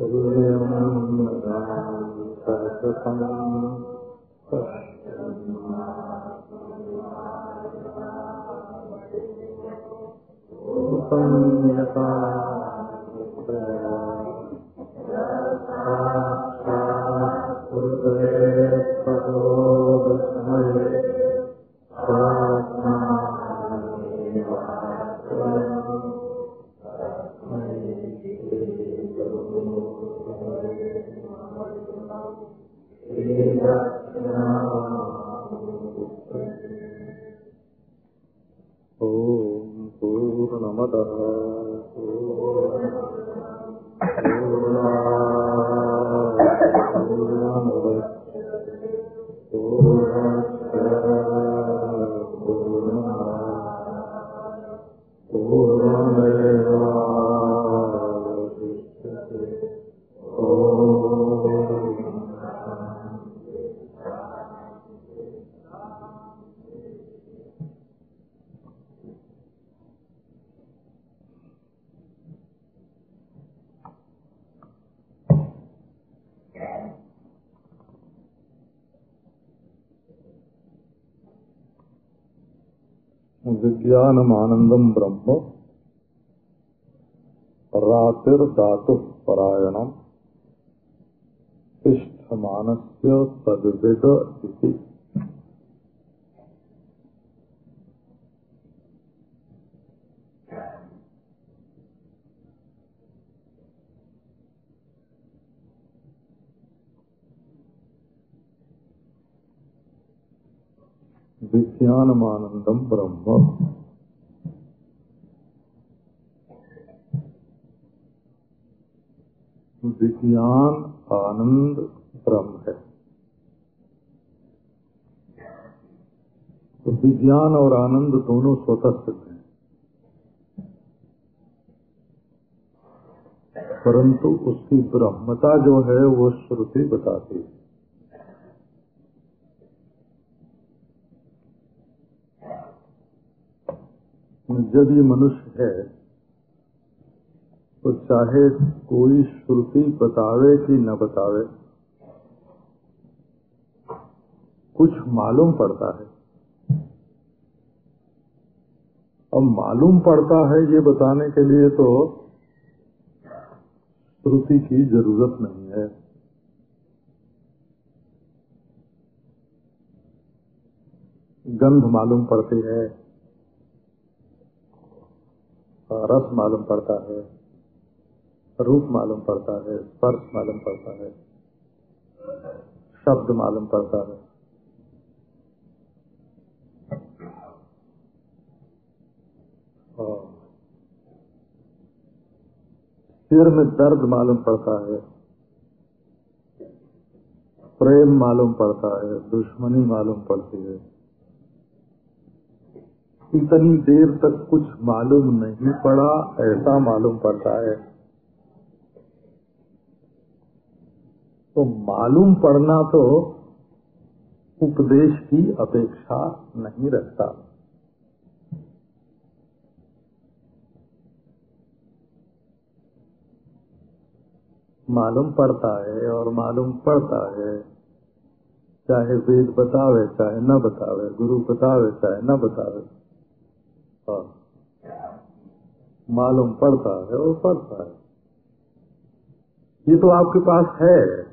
विज्ञानमानंदम sağlık. विज्ञान आनंद ब्रह्म है। तो विज्ञान और आनंद दोनों स्वतः सिद्ध हैं। परंतु उसकी ब्रह्मता जो है, वो श्रुति बताती है। जब ये मनुष्य है चाहे कोई श्रुति बतावे कि न बतावे, कुछ मालूम पड़ता है। अब मालूम पड़ता है ये बताने के लिए तो श्रुति की ज़रूरत नहीं है। गंध मालूम पड़ती है, रस मालूम पड़ता है। रूप मालूम पड़ता है, स्पर्श मालूम पड़ता है, शब्द मालूम पड़ता है। सिर में दर्द मालूम पड़ता है, प्रेम मालूम पड़ता है, दुश्मनी मालूम पड़ती है। इतनी देर तक कुछ मालूम नहीं पड़ा, ऐसा मालूम पड़ता है। तो मालूम पड़ना तो उपदेश की अपेक्षा नहीं रखता। मालूम पड़ता है और मालूम पड़ता है। चाहे वेद बतावे, चाहे न बतावे, गुरु बतावे, चाहे न बतावे। हाँ। मालूम पड़ता है और पड़ता है। ये तो आपके पास है।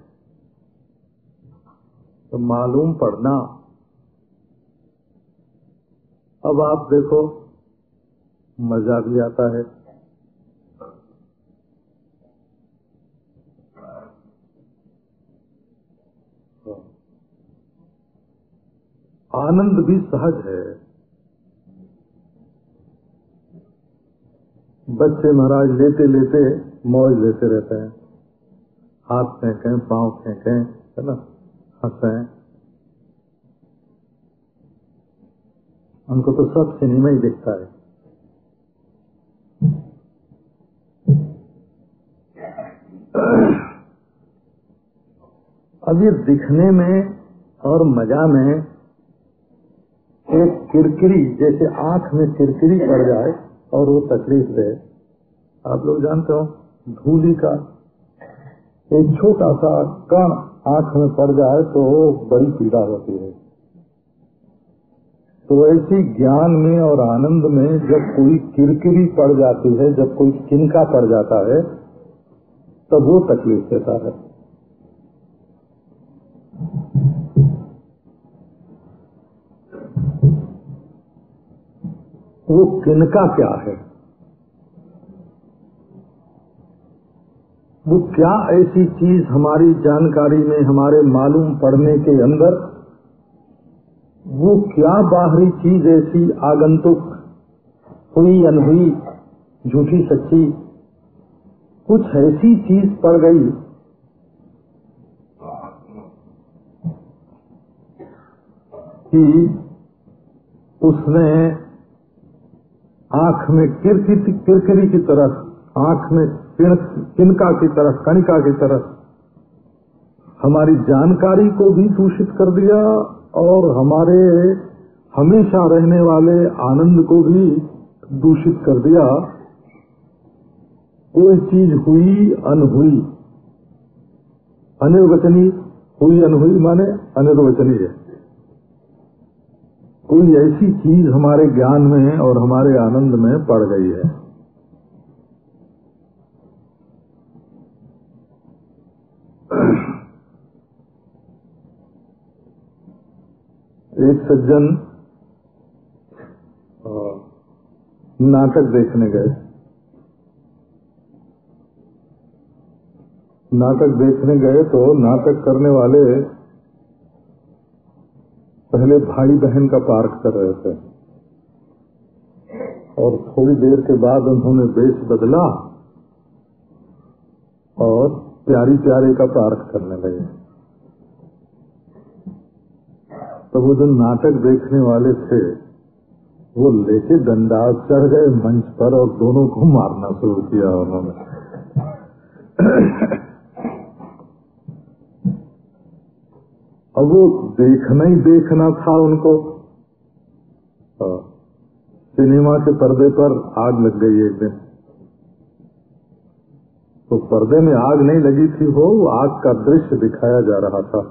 तो मालूम पड़ना। अब आप देखो मज़ा भी आता है। आनंद भी सहज है। बच्चे महाराज लेते लेते मौज लेते रहते हैं। हाथ फेंकें, पाँव फेंकें, है ना? हंसे उनको तो सब सिनेमा ही दिखता है। अब ये दिखने में और मज़ा में एक किरकिरी, जैसे आँख में किरकिरी पड़ जाए और वो तकलीफ़ दे। आप लोग जानते हो, धूली का एक छोटा सा कण आँख में पड़ जाए तो बड़ी पीड़ा होती है। तो ऐसी ज्ञान में और आनंद में जब कोई किरकिरी पड़ जाती है, जब कोई किनका पड़ जाता है, तब वो तकलीफ़ देता है। वो किनका क्या है? वो क्या ऐसी चीज़ हमारी जानकारी में, हमारे मालूम पड़ने के अंदर? वो क्या बाहरी चीज़ ऐसी, आगंतुक, हुई अनहुई झूठी, सच्ची? कुछ ऐसी चीज़ पड़ गई। कि उसने आँख में किरकिरी किरकिरी की तरह, आँख में किनका की तरह कणिका की तरह हमारी जानकारी को भी दूषित कर दिया और हमारे हमेशा रहने वाले आनंद को भी दूषित कर दिया। कोई चीज़ हुई, अनहुई। अनिर्वचनी हुई, अनहुई माने अनिर्वचनीय। है कोई ऐसी चीज़ हमारे ज्ञान में और हमारे आनंद में पड़ गई है। एक सज्जन नाटक देखने गए। नाटक देखने गए तो नाटक करने वाले पहले भाई बहन का पार्क कर रहे थे। और थोड़ी देर के बाद उन्होंने बेस बदला और प्यारी प्यारे का पार्क करने लगे। तो वो जो नाटक देखने वाले थे, वो लेके डंडा चढ़ गए मंच पर और दोनों को मारना शुरू किया उन्होंने। अब वो देखना ही देखना था उनको। सिनेमा के पर्दे पर आग लग गई एक दिन। तो पर्दे में आग नहीं लगी थी, वो आग का दृश्य दिखाया जा रहा था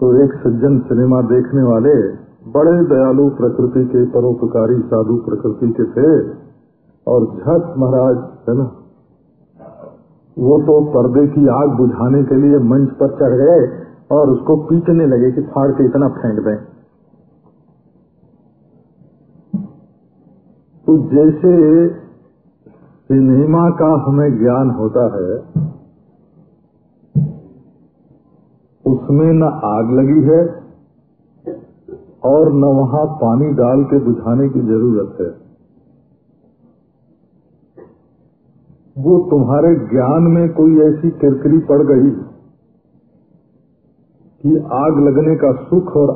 तो एक सज्जन सिनेमा देखने वाले बड़े दयालु प्रकृति के परोपकारी साधु प्रकृति के थे और झट महाराज, है ना? वो तो पर्दे की आग बुझाने के लिए मंच पर चढ़ गए और उसको पीटने लगे कि फाड़ के इतना फेंक दें। तो जैसे सिनेमा का हमें ज्ञान होता है उसमें न आग लगी है और न वहाँ पानी डाल के बुझाने की ज़रूरत है। वो तुम्हारे ज्ञान में कोई ऐसी किरकिरी पड़ गई कि आग लगने का सुख और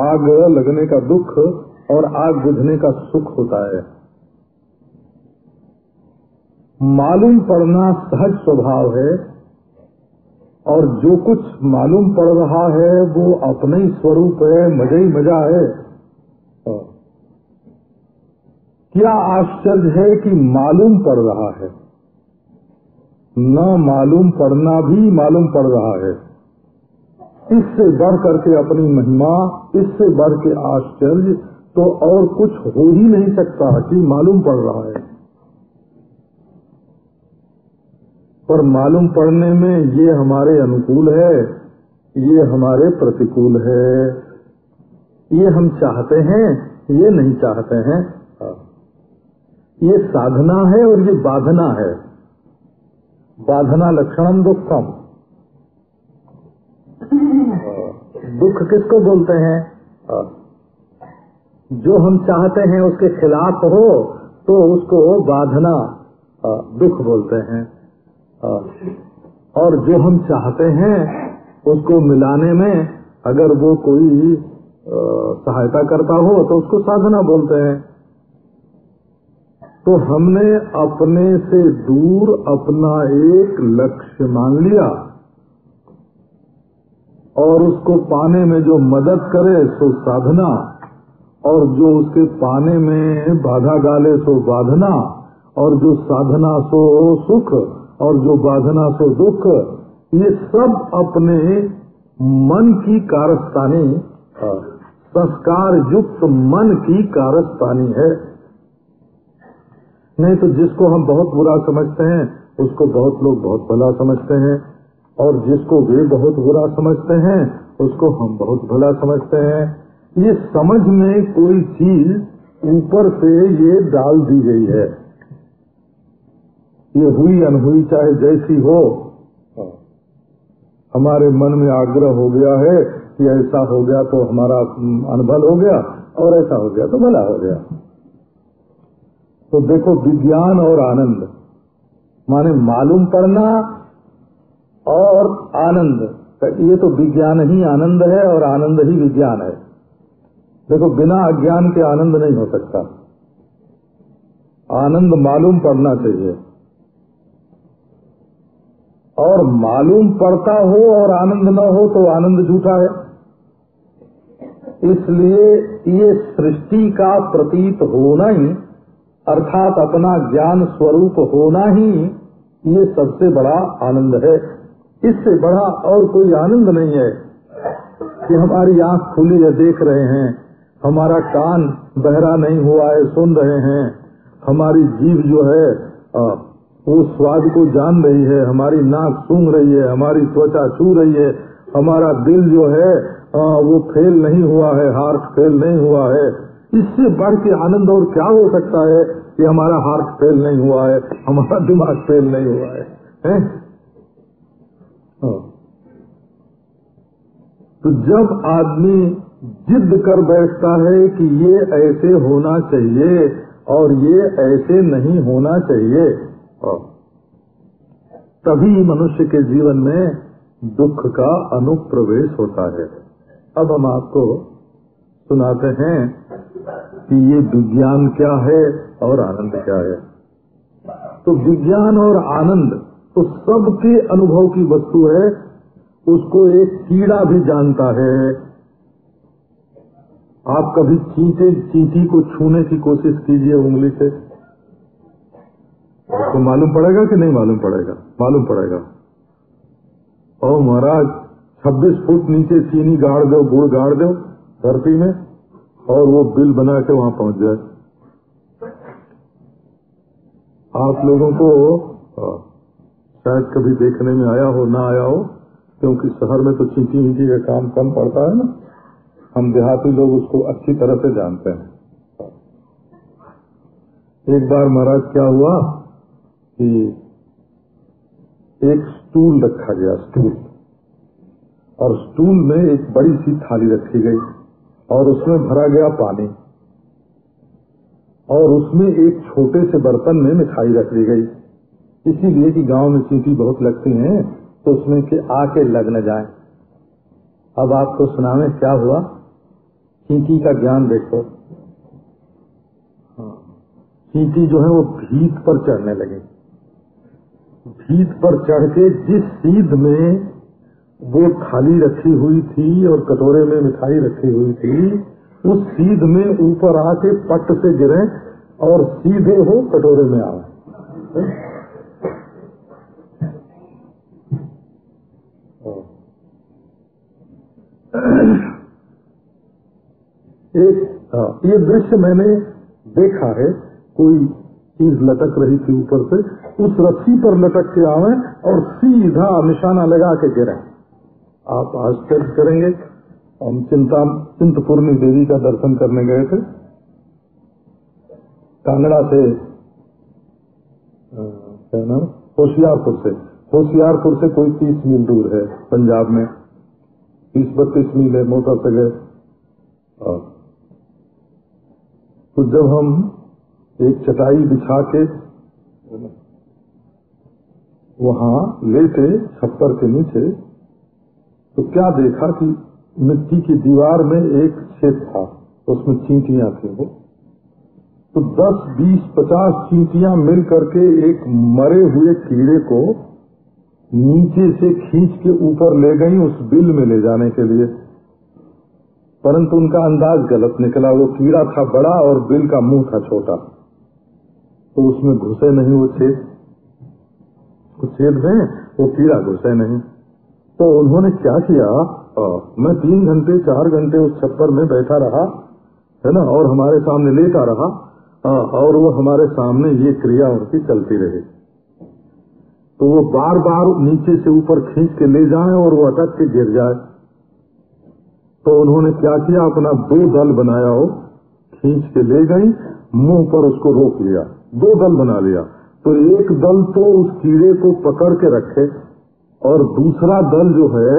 आग लगने का दुख और आग बुझने का सुख होता है। मालूम पड़ना सहज स्वभाव है और जो कुछ मालूम पड़ रहा है, वो अपने ही स्वरूप है, मज़ा ही मज़ा है। क्या आश्चर्य है कि मालूम पड़ रहा है। न मालूम पड़ना भी मालूम पड़ रहा है। इससे बढ़ करके अपनी महिमा, इससे बढ़ के आश्चर्य तो और कुछ हो ही नहीं सकता कि मालूम पड़ रहा है। पर मालूम पड़ने में ये हमारे अनुकूल है, ये हमारे प्रतिकूल है। ये हम चाहते हैं, ये नहीं चाहते हैं। ये साधना है और ये बाधना है। बाधना लक्षणम दुखम। दुख किसको बोलते हैं? जो हम चाहते हैं उसके खिलाफ हो तो उसको बाधना दुख बोलते हैं। और जो हम चाहते हैं, उसको मिलाने में अगर वो कोई सहायता करता हो तो उसको साधना बोलते हैं। तो हमने अपने से दूर अपना एक लक्ष्य मान लिया। और उसको पाने में जो मदद करे, सो साधना। और जो उसके पाने में बाधा डाले, सो बाधना। और जो साधना, सो सुख। और जो बाधना सो दुख ये सब अपने मन की कारस्तानी संस्कार युक्त मन की कारस्तानी है। नहीं तो जिसको हम बहुत बुरा समझते हैं उसको बहुत लोग बहुत भला समझते हैं। और जिसको वे बहुत बुरा समझते हैं उसको हम बहुत भला समझते हैं। ये समझ में कोई चीज़ ऊपर से ये डाल दी गई है। ये हुई अनहुई चाहे जैसी हो। हमारे मन में आग्रह हो गया है कि ऐसा हो गया तो हमारा अनुभव हो गया और ऐसा हो गया तो भला हो गया। तो देखो विज्ञान और आनंद माने मालूम पड़ना और आनंद। ये तो विज्ञान ही आनंद है और आनंद ही विज्ञान है। देखो बिना अज्ञान के आनंद नहीं हो सकता। आनंद मालूम पड़ना चाहिए। और मालूम पड़ता हो और आनंद न हो तो आनंद झूठा है। इसलिए ये सृष्टि का प्रतीत होना ही, अर्थात अपना ज्ञान स्वरूप होना ही, ये सबसे बड़ा आनंद है। इससे बड़ा और कोई आनंद नहीं है कि हमारी आँख खुली है, देख रहे हैं। हमारा कान बहरा नहीं हुआ है, सुन रहे हैं। हमारी जीव जो है वो स्वाद को जान रही है हमारी नाक सूंघ रही है हमारी त्वचा छू रही है हमारा दिल जो है आ, वो फेल नहीं हुआ है हार्ट फेल नहीं हुआ है इससे बढ़ के आनंद और क्या हो सकता है कि हमारा हार्ट फेल नहीं हुआ है हमारा दिमाग फेल नहीं हुआ है, है? तो जब आदमी जिद कर बैठता है कि ये ऐसे होना चाहिए और ये ऐसे नहीं होना चाहिए तभी मनुष्य के जीवन में दुख का अनुप्रवेश होता है। अब हम आपको सुनाते हैं कि ये विज्ञान क्या है और आनंद क्या है। तो विज्ञान और आनंद तो सबके अनुभव की वस्तु है, उसको एक कीड़ा भी जानता है। आप कभी चींटे चींटी को छूने की कोशिश कीजिए उंगली से। तो मालूम पड़ेगा कि नहीं मालूम पड़ेगा? मालूम पड़ेगा। और महाराज 26 फुट नीचे चीनी गाड़ दो, गुड़ गाड़ दो, धरती में, और वो बिल बना के वहाँ पहुँच जाए। आप लोगों को शायद कभी देखने में आया हो, ना आया हो, क्योंकि शहर में तो चींटी मीटी का काम कम पड़ता है ना। हम देहाती लोग उसको अच्छी तरह से जानते हैं। एक बार महाराज, क्या हुआ? कि एक स्टूल रखा गया स्टूल और स्टूल में एक बड़ी सी थाली रखी गई और उसमें भरा गया पानी और उसमें एक छोटे से बर्तन में मिठाई रख दी गई। इसीलिए कि गाँव में चींटी बहुत लगती हैं तो उसमें के आके लग न जाए। अब आपको सुनावे क्या हुआ? चींटी का ज्ञान देखो। चींटी जो है वो भीत पर चढ़ने लगी। भीत पर चढ़ के जिस सीध में वो थाली रखी हुई थी और कटोरे में मिठाई रखी हुई थी, उस सीध में ऊपर आके पट से गिरे और सीधे हो कटोरे में आए। एक ये दृश्य मैंने देखा है, कोई चीज़ लटक रही थी ऊपर से उस रस्सी पर लटक के आवे और सीधा निशाना लगा के गिरे। आप आश्चर्य करेंगे, हम चिंता, चिंतपूर्णी देवी का दर्शन करने गए थे। कांगड़ा से क्या नाम? होशियारपुर से। होशियारपुर से कोई तीस मील दूर है पंजाब में। तीस बत्तीस मील है मोटर से गए तो जब हम एक चटाई बिछा के वहाँ लेटे छप्पर के नीचे तो क्या देखा कि मिट्टी की दीवार में एक छेद था उसमें चींटियाँ थी वो? तो 10, 20, 50 चींटियाँ मिल करके एक मरे हुए कीड़े को नीचे से खींच के ऊपर ले गई उस बिल में ले जाने के लिए। परंतु उनका अंदाज गलत निकला वो कीड़ा था बड़ा और बिल का मुँह था छोटा तो उसमें घुसे नहीं वो छेद। छेद में वो कीड़ा घुसे नहीं तो उन्होंने क्या किया? आ, मैं तीन घंटे चार घंटे उस छप्पर में बैठा रहा है ना और हमारे सामने लेटा रहा आ, और वो हमारे सामने ये क्रिया उनकी चलती रही। तो वो बार बार नीचे से ऊपर खींच के ले जाए और वो अटक के गिर जाए। तो उन्होंने क्या किया? अपना दो दल बनाया हो खींच के ले गई मुँह पर उसको रोक लिया दो दल बना लिया। तो एक दल तो उस कीड़े को पकड़ के रखे और दूसरा दल जो है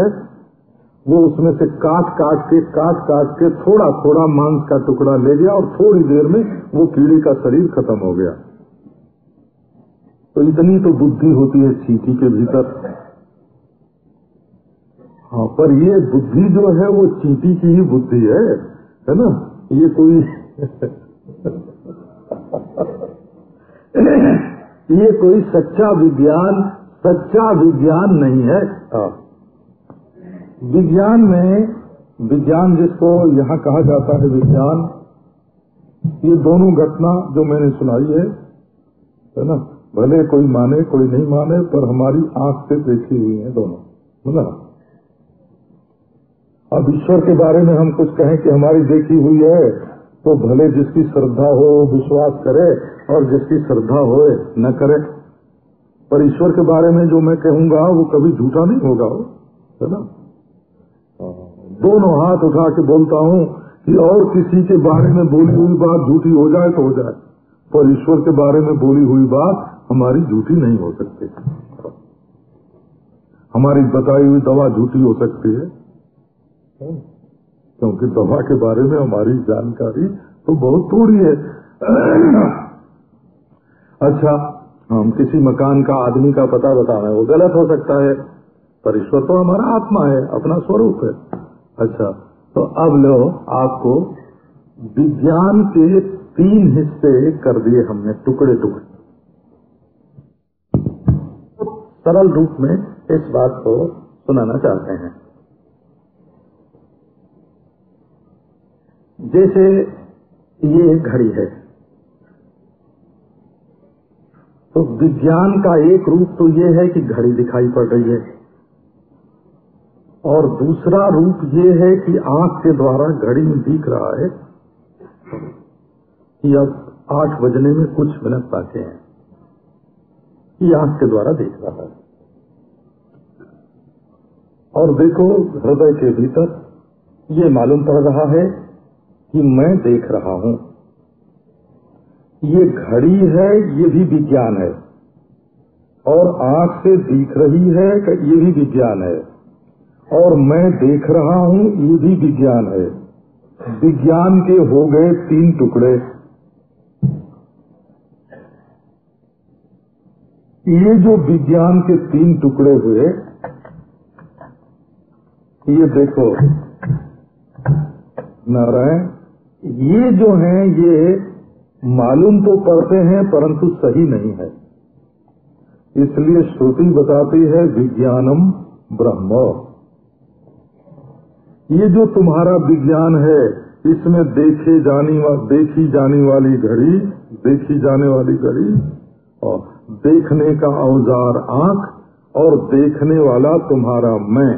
वो उसमें से काट काट के काट काट के थोड़ा थोड़ा मांस का टुकड़ा ले गया और थोड़ी देर में वो कीड़े का शरीर खत्म हो गया तो इतनी तो बुद्धि होती है चीटी के भीतर हाँ पर ये बुद्धि जो है वो चीटी की ही बुद्धि है है ना ये कोई ये कोई सच्चा विज्ञान सच्चा विज्ञान नहीं है। हाँ। विज्ञान में विज्ञान जिसको यहाँ कहा जाता है विज्ञान ये दोनों घटना जो मैंने सुनाई है है ना? भले कोई माने कोई नहीं माने पर हमारी आँख से देखी हुई है दोनों बोला अब ईश्वर के बारे में हम कुछ कहें कि हमारी देखी हुई है तो भले जिसकी श्रद्धा हो विश्वास करे और जिसकी श्रद्धा हो न करे। पर ईश्वर के बारे में जो मैं कहूँगा, वो कभी झूठा नहीं होगा है ना? दोनों हाथ उठा के बोलता हूँ कि और किसी के बारे में बोली हुई बात झूठी हो जाए तो हो जाए, पर ईश्वर के बारे में बोली हुई बात हमारी झूठी नहीं हो सकती। हमारी बताई हुई दवा झूठी हो सकती है। क्योंकि दवा के बारे में हमारी जानकारी तो बहुत थोड़ी है। अच्छा हम किसी मकान का आदमी का पता बता रहे हैं वो गलत हो सकता है। पर ईश्वर तो हमारा आत्मा है, अपना स्वरूप है। अच्छा तो अब लो, आपको विज्ञान के तीन हिस्से कर दिए हमने टुकड़े टुकड़े सरल रूप में इस बात को सुनाना चाहते हैं। जैसे ये घड़ी है। तो विज्ञान का एक रूप तो ये है कि घड़ी दिखाई पड़ रही है। और दूसरा रूप ये है कि आँख के द्वारा घड़ी में दिख रहा है कि अब आठ बजने में कुछ मिनट बाकी हैं। ये आँख के द्वारा देख रहा है। और देखो, हृदय के भीतर ये मालूम पड़ रहा है कि मैं देख रहा हूँ। ये घड़ी है, ये भी विज्ञान है। और आँख से दिख रही है ये भी विज्ञान है। और मैं देख रहा हूँ, ये भी विज्ञान है। विज्ञान के हो गए तीन टुकड़े। ये जो विज्ञान के तीन टुकड़े हुए, ये देखो। नारायण ये जो है, ये मालूम तो पड़ते हैं, परंतु सही नहीं है। इसलिए श्रुति बताती है, विज्ञानम ब्रह्म। ये जो तुम्हारा विज्ञान है, इसमें देखे जाने देखी जाने वाली घड़ी, देखी जाने वाली घड़ी, और देखने का औज़ार आँख, और देखने वाला तुम्हारा मैं।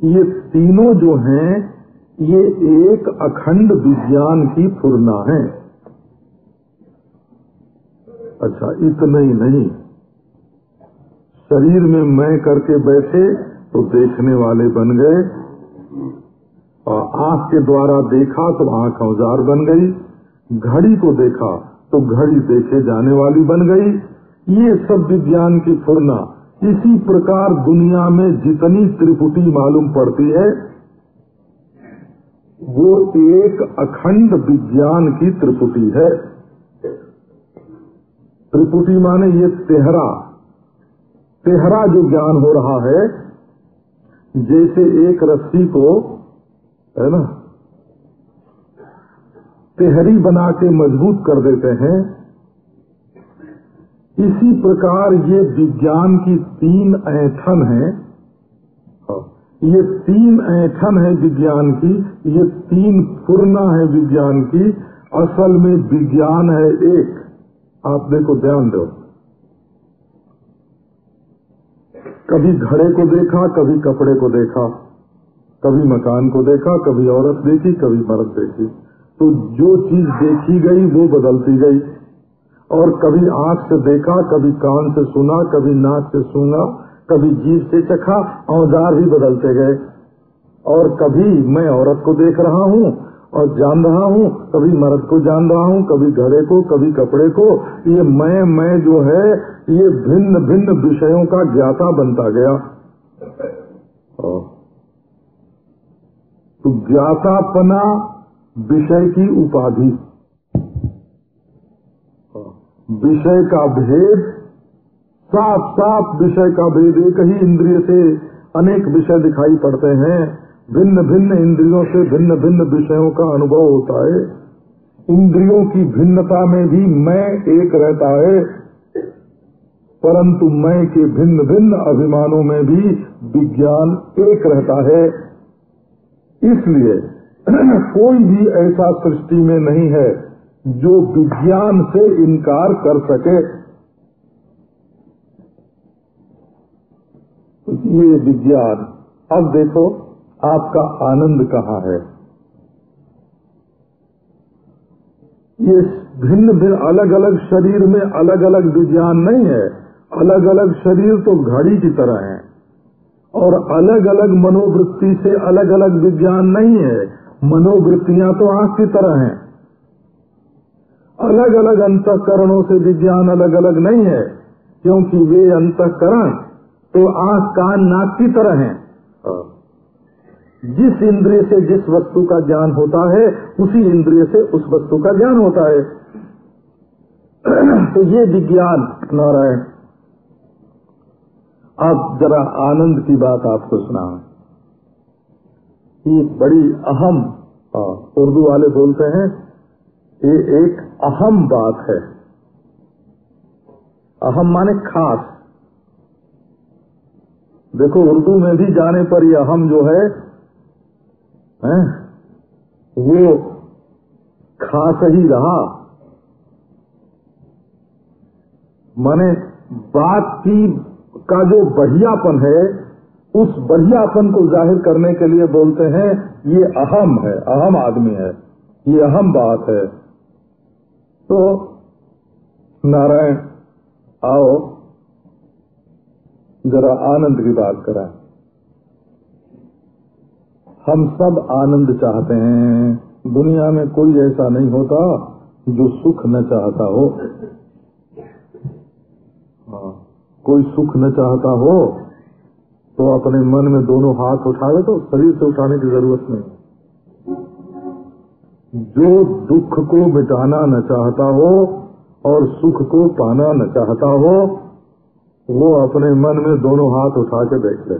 ये तीनों जो हैं ये एक अखंड विज्ञान की फुरना है। अच्छा इतना ही नहीं। शरीर में मैं करके बैठे तो देखने वाले बन गए, और आँख के द्वारा देखा तो आँख औज़ार बन गई, घड़ी को देखा तो घड़ी देखे जाने वाली बन गई। ये सब विज्ञान की फुरना। इसी प्रकार दुनिया में जितनी त्रिपुटी मालूम पड़ती है वो एक अखंड विज्ञान की त्रिपुटी है। त्रिपुटी माने ये तेहरा। तेहरा जो ज्ञान हो रहा है, जैसे एक रस्सी को, है ना, तेहरी बना के मज़बूत कर देते हैं, इसी प्रकार ये विज्ञान की तीन ऐठन है। ये तीन ऐठन है विज्ञान की, ये तीन पूर्णा है विज्ञान की, असल में विज्ञान है एक। आप देखो ध्यान दो। कभी घड़े को देखा, कभी कपड़े को देखा, कभी मकान को देखा, कभी औरत देखी, कभी मर्द देखी। तो जो चीज़ देखी गई, वो बदलती गई। और कभी आँख से देखा, कभी कान से सुना, कभी नाक से सुना कभी जीव से चखा, औज़ार भी बदलते गए। और कभी मैं औरत को देख रहा हूँ और जान रहा हूँ, कभी मर्द को जान रहा हूँ, कभी घड़े को, कभी कपड़े को। ये मैं मैं जो है, ये भिन्न भिन्न विषयों का ज्ञाता बनता गया। तो ज्ञातापना विषय की उपाधि। विषय का भेद साफ़ साफ़ विषय का भेद एक ही इंद्रिय से अनेक विषय दिखाई पड़ते हैं। भिन्न भिन्न इंद्रियों से भिन्न भिन्न विषयों का अनुभव होता है। इंद्रियों की भिन्नता में भी मैं एक रहता है, परंतु मैं के भिन्न भिन्न अभिमानों में भी विज्ञान एक रहता है। इसलिए कोई भी ऐसा सृष्टि में नहीं है जो विज्ञान से इनकार कर सके। ये विज्ञान, अब देखो आपका आनंद कहाँ है। ये भिन्न भिन्न अलग अलग शरीर में अलग अलग विज्ञान नहीं है। अलग अलग शरीर तो घड़ी की तरह है। और अलग अलग मनोवृत्ति से अलग अलग विज्ञान नहीं है। मनोवृत्तियाँ तो आँख की तरह हैं। अलग अलग अंतकरणों से विज्ञान अलग अलग नहीं है, क्योंकि वे अंतकरण तो आँख कान नाक की तरह है। जिस इंद्रिय से जिस वस्तु का ज्ञान होता है उसी इंद्रिय से उस वस्तु का ज्ञान होता है। तो ये विज्ञान नारायण। अब जरा आनंद की बात आपको सुना ये बड़ी अहम उर्दू वाले बोलते हैं ये एक अहम बात है। अहम माने खास। देखो, उर्दू में भी जाने पर यह अहम जो है है? वो खास ही रहा माने बात की, का जो बढ़ियापन है, उस बढ़ियापन को ज़ाहिर करने के लिए बोलते हैं, ये अहम है, अहम आदमी है, ये अहम बात है तो नारायण, आओ जरा आनंद की बात करा। हम सब आनंद चाहते हैं। दुनिया में कोई ऐसा नहीं होता जो सुख न चाहता हो। हाँ, कोई सुख न चाहता हो तो अपने मन में दोनों हाथ उठावे तो शरीर से उठाने की ज़रूरत नहीं। जो दुख को मिटाना न चाहता हो और सुख को पाना न चाहता हो वो अपने मन में दोनों हाथ उठा के देख ले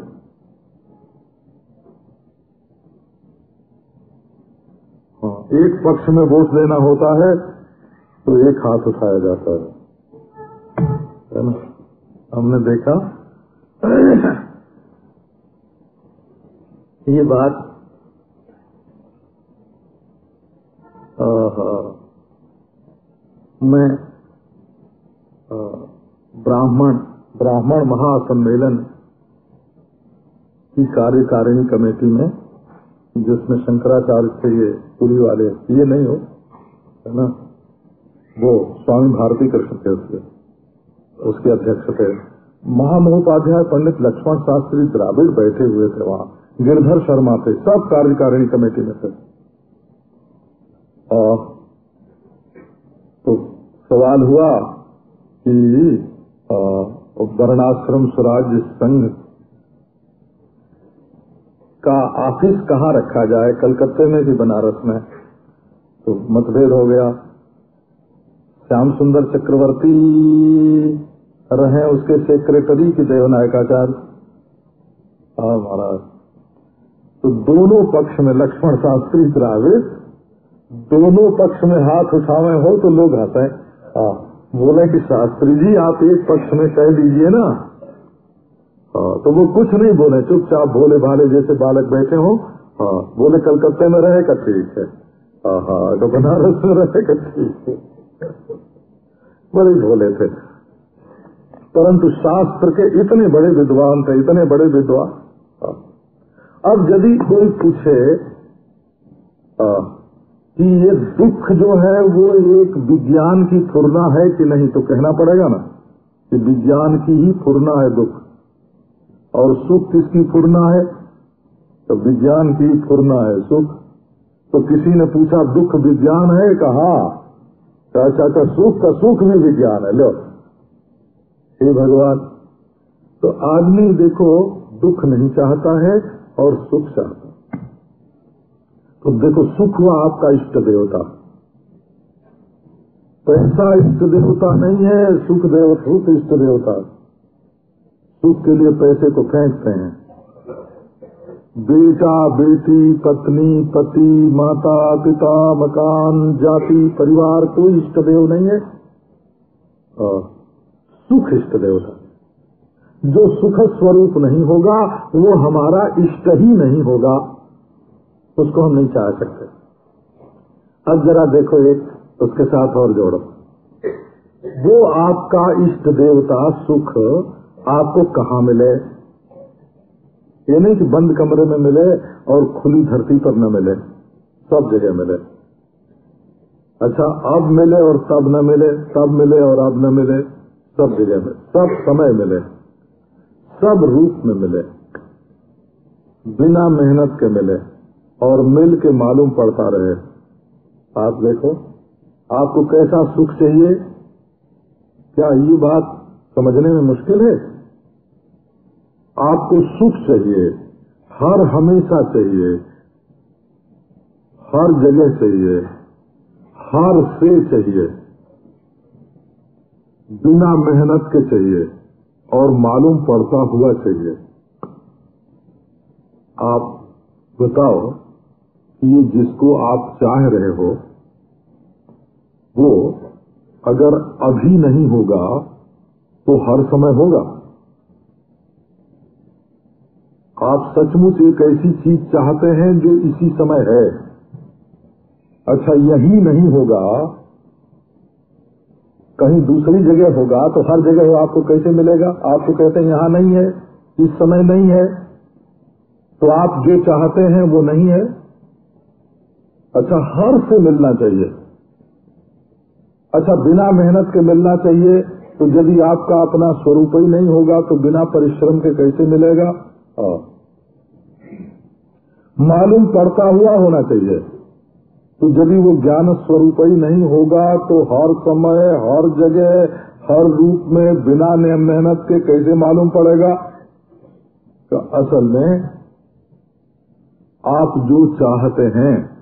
हाँ, एक पक्ष में वोट लेना होता है तो एक हाथ उठाया जाता है। हमने देखा। ये बात मैं ब्राह्मण ब्राह्मण महासम्मेलन की कार्यकारिणी कमेटी में, जिसमें शंकराचार्य थे ये पुरी वाले, ये नहीं हो, है ना? वो स्वामी भारती कृष्ण थे उसके उसके अध्यक्ष थे। महामहोपाध्याय पंडित लक्ष्मण शास्त्री द्राविड़ बैठे हुए थे वहाँ। गिरधर शर्मा थे, सब कार्यकारिणी कमेटी में थे। और तो सवाल हुआ कि वर्णाश्रम स्वराज संघ का ऑफ़िस कहाँ रखा जाए? कलकत्ते में भी बनारस में। तो मतभेद हो गया। श्याम सुंदर चक्रवर्ती रहे उसके सेक्रेटरी की देवनायकाचार्य हाँ महाराज। तो दोनों पक्ष में लक्ष्मण शास्त्री द्राविड़, दोनों पक्ष में हाथ उठावे हो तो लोग हंसे। हाँ। बोले कि शास्त्री जी, आप एक पक्ष में कह दीजिए ना। हाँ तो वो कुछ नहीं बोले, चुपचाप भोले भाले जैसे बालक बैठे हो। हाँ बोले, कलकत्ते में रहेगा, ठीक है। हाँ तो बनारस में रहेगा, ठीक है। बड़े भोले थे। परंतु शास्त्र के इतने बड़े विद्वान थे, इतने बड़े विद्वान। अब यदि कोई पूछे कि ये दुख जो है वो एक विज्ञान की फुरना है कि नहीं तो कहना पड़ेगा ना कि विज्ञान की ही फुरना है दुख। और सुख किसकी फुरना है? तो विज्ञान की फुरना है सुख। तो किसी ने पूछा, दुख विज्ञान है? कहा अच्छा अच्छा सुख का सुख भी विज्ञान है, लो। हे भगवान तो आदमी देखो, दुख नहीं चाहता है और सुख चाहता तो देखो सुख हुआ आपका इष्ट देवता। पैसा इष्ट देवता नहीं है, सुख देव, सुख इष्ट देवता। सुख के लिए पैसे को फेंकते हैं। बेटा, बेटी, पत्नी, पति, माता, पिता, मकान, जाति, परिवार, कोई इष्ट देव नहीं है। सुख इष्ट देवता। जो सुख स्वरूप नहीं होगा, वो हमारा इष्ट ही नहीं होगा। उसको हम नहीं चाह सकते। अब जरा देखो एक, उसके साथ और जोड़ो। वो आपका इष्ट देवता सुख आपको कहाँ मिले? ये नहीं कि बंद कमरे में मिले और खुली धरती पर न मिले, सब जगह मिले। अच्छा अब मिले और तब न मिले, तब मिले और अब न मिले, सब जगह में सब समय मिले, सब रूप में मिले, बिना मेहनत के मिले। और मिल के मालूम पड़ता रहे। आप देखो, आपको कैसा सुख चाहिए? क्या ये बात समझने में मुश्किल है? आपको सुख चाहिए, हर हमेशा चाहिए, हर जगह चाहिए, हर से चाहिए, बिना मेहनत के चाहिए और मालूम पड़ता हुआ चाहिए। आप बताओ ये जिसको आप चाह रहे हो, वो अगर अभी नहीं होगा तो हर समय होगा। आप सचमुच एक ऐसी चीज़ चाहते हैं जो इसी समय है। अच्छा यही नहीं होगा, कहीं दूसरी जगह होगा तो हर जगह आपको कैसे मिलेगा? आपको कहते हैं, यहाँ नहीं है, इस समय नहीं है। तो आप जो चाहते हैं, वो नहीं है। अच्छा हर से मिलना चाहिए। अच्छा बिना मेहनत के मिलना चाहिए तो यदि आपका अपना स्वरूप ही नहीं होगा तो बिना परिश्रम के कैसे मिलेगा? हाँ। मालूम पड़ता हुआ होना चाहिए। तो यदि वो ज्ञान स्वरूप ही नहीं होगा तो हर समय, हर जगह, हर रूप में बिना मेहनत के कैसे मालूम पड़ेगा? तो असल में आप जो चाहते हैं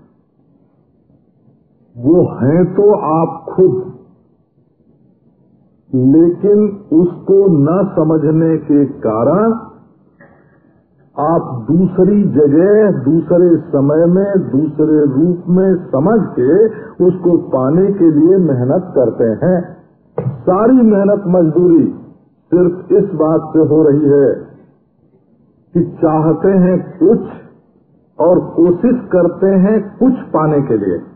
वो हैं तो आप खुद। लेकिन उसको न समझने के कारण आप दूसरी जगह, दूसरे समय में, दूसरे रूप में समझ के उसको पाने के लिए मेहनत करते हैं। सारी मेहनत मजदूरी सिर्फ़ इस बात से हो रही है कि चाहते हैं कुछ और कोशिश करते हैं कुछ पाने के लिए।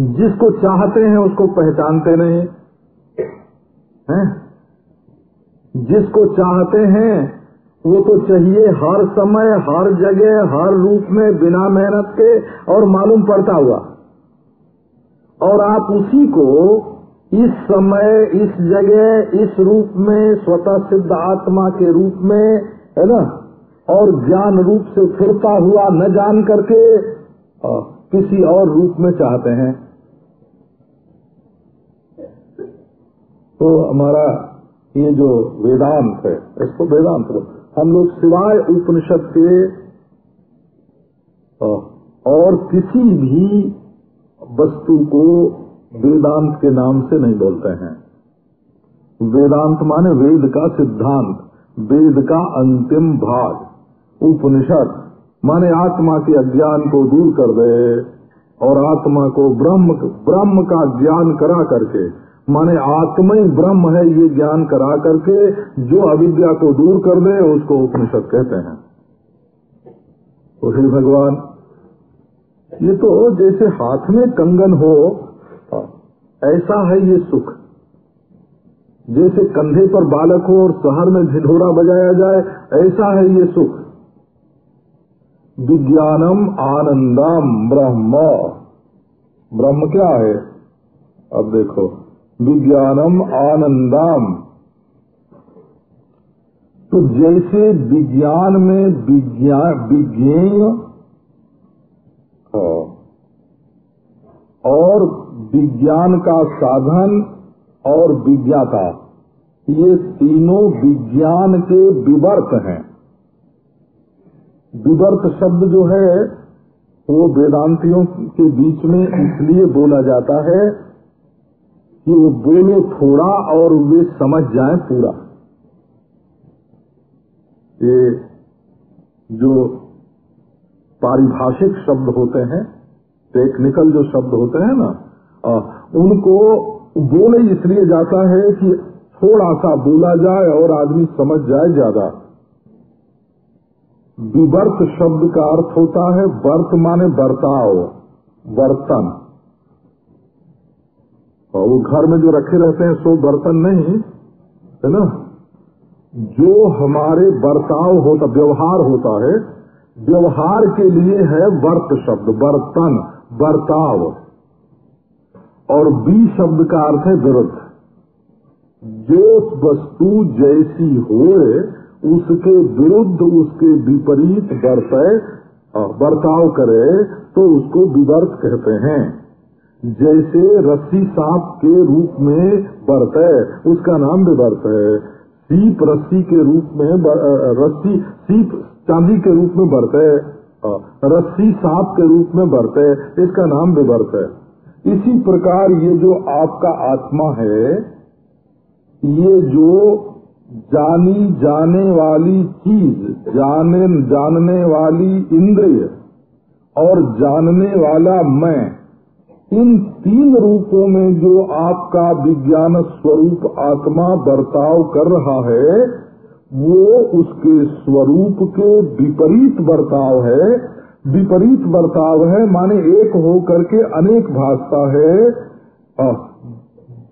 जिसको चाहते हैं उसको पहचानते नहीं। हैं? जिसको चाहते हैं, वो तो चाहिए हर समय, हर जगह, हर रूप में, बिना मेहनत के और मालूम पड़ता हुआ। और आप उसी को इस समय, इस जगह, इस रूप में, स्वतः सिद्ध आत्मा के रूप में, है ना, और ज्ञान रूप से फिरता हुआ न जान करके किसी और रूप में चाहते हैं। तो हमारा ये जो वेदांत है, इसको वेदांत हम लोग सिवाय उपनिषद के और किसी भी वस्तु को वेदांत के नाम से नहीं बोलते हैं। वेदांत माने वेद का सिद्धांत, वेद का अंतिम भाग। उपनिषद माने आत्मा के अज्ञान को दूर कर दे और आत्मा को ब्रह्म ब्रह्म का ज्ञान करा करके माने आत्मा ही ब्रह्म है ये ज्ञान करा करके जो अविद्या को दूर कर दे, उसको उपनिषद कहते हैं। तो हे भगवान, ये तो जैसे हाथ में कंगन हो, ऐसा है ये सुख। जैसे कंधे पर बालक हो और शहर में ढिढोरा बजाया जाए, ऐसा है ये सुख। विज्ञानम आनंदम ब्रह्म। ब्रह्म क्या है? अब देखो। विज्ञानम आनंदाम। तो जैसे विज्ञान में विज्ञान विज्ञेय और विज्ञान का साधन और विज्ञाता, ये तीनों विज्ञान के विवर्त हैं। विवर्त शब्द जो है, वो वेदांतियों के बीच में इसलिए बोला जाता है कि वो बोले थोड़ा और वे समझ जाए पूरा। ये जो पारिभाषिक शब्द होते हैं टेक्निकल जो शब्द होते हैं ना आ, उनको बोले इसलिए जाता है कि थोड़ा सा बोला जाए और आदमी समझ जाए ज़्यादा। विवर्त शब्द का अर्थ होता है वर्त माने बर्ताव बर्तन और वो घर में जो रखे रहते हैं, सो बर्तन नहीं, है ना? जो हमारे बर्ताव होता, व्यवहार होता है, व्यवहार के लिए है वर्त शब्द, बर्तन, बर्ताव। और बी शब्द का अर्थ है विरुद्ध। जो वस्तु जैसी होए, उसके विरुद्ध उसके विपरीत बरते बर्ताव करे तो उसको विवर्त कहते हैं। जैसे रस्सी सांप के रूप में बरते उसका नाम भी विवर्त है। सीप रस्सी के रूप में रस्सी, सीप चांदी के रूप में बरते रस्सी सांप के रूप में बरते इसका नाम भी विवर्त है। इसी प्रकार ये जो आपका आत्मा है, ये जो जानी जाने वाली चीज़, जाने, जानने वाली इंद्रिय और जानने वाला मैं इन तीन रूपों में जो आपका विज्ञान स्वरूप, आत्मा बर्ताव कर रहा है, वो उसके स्वरूप के विपरीत बर्ताव है। विपरीत बर्ताव है माने एक हो करके अनेक भाषता है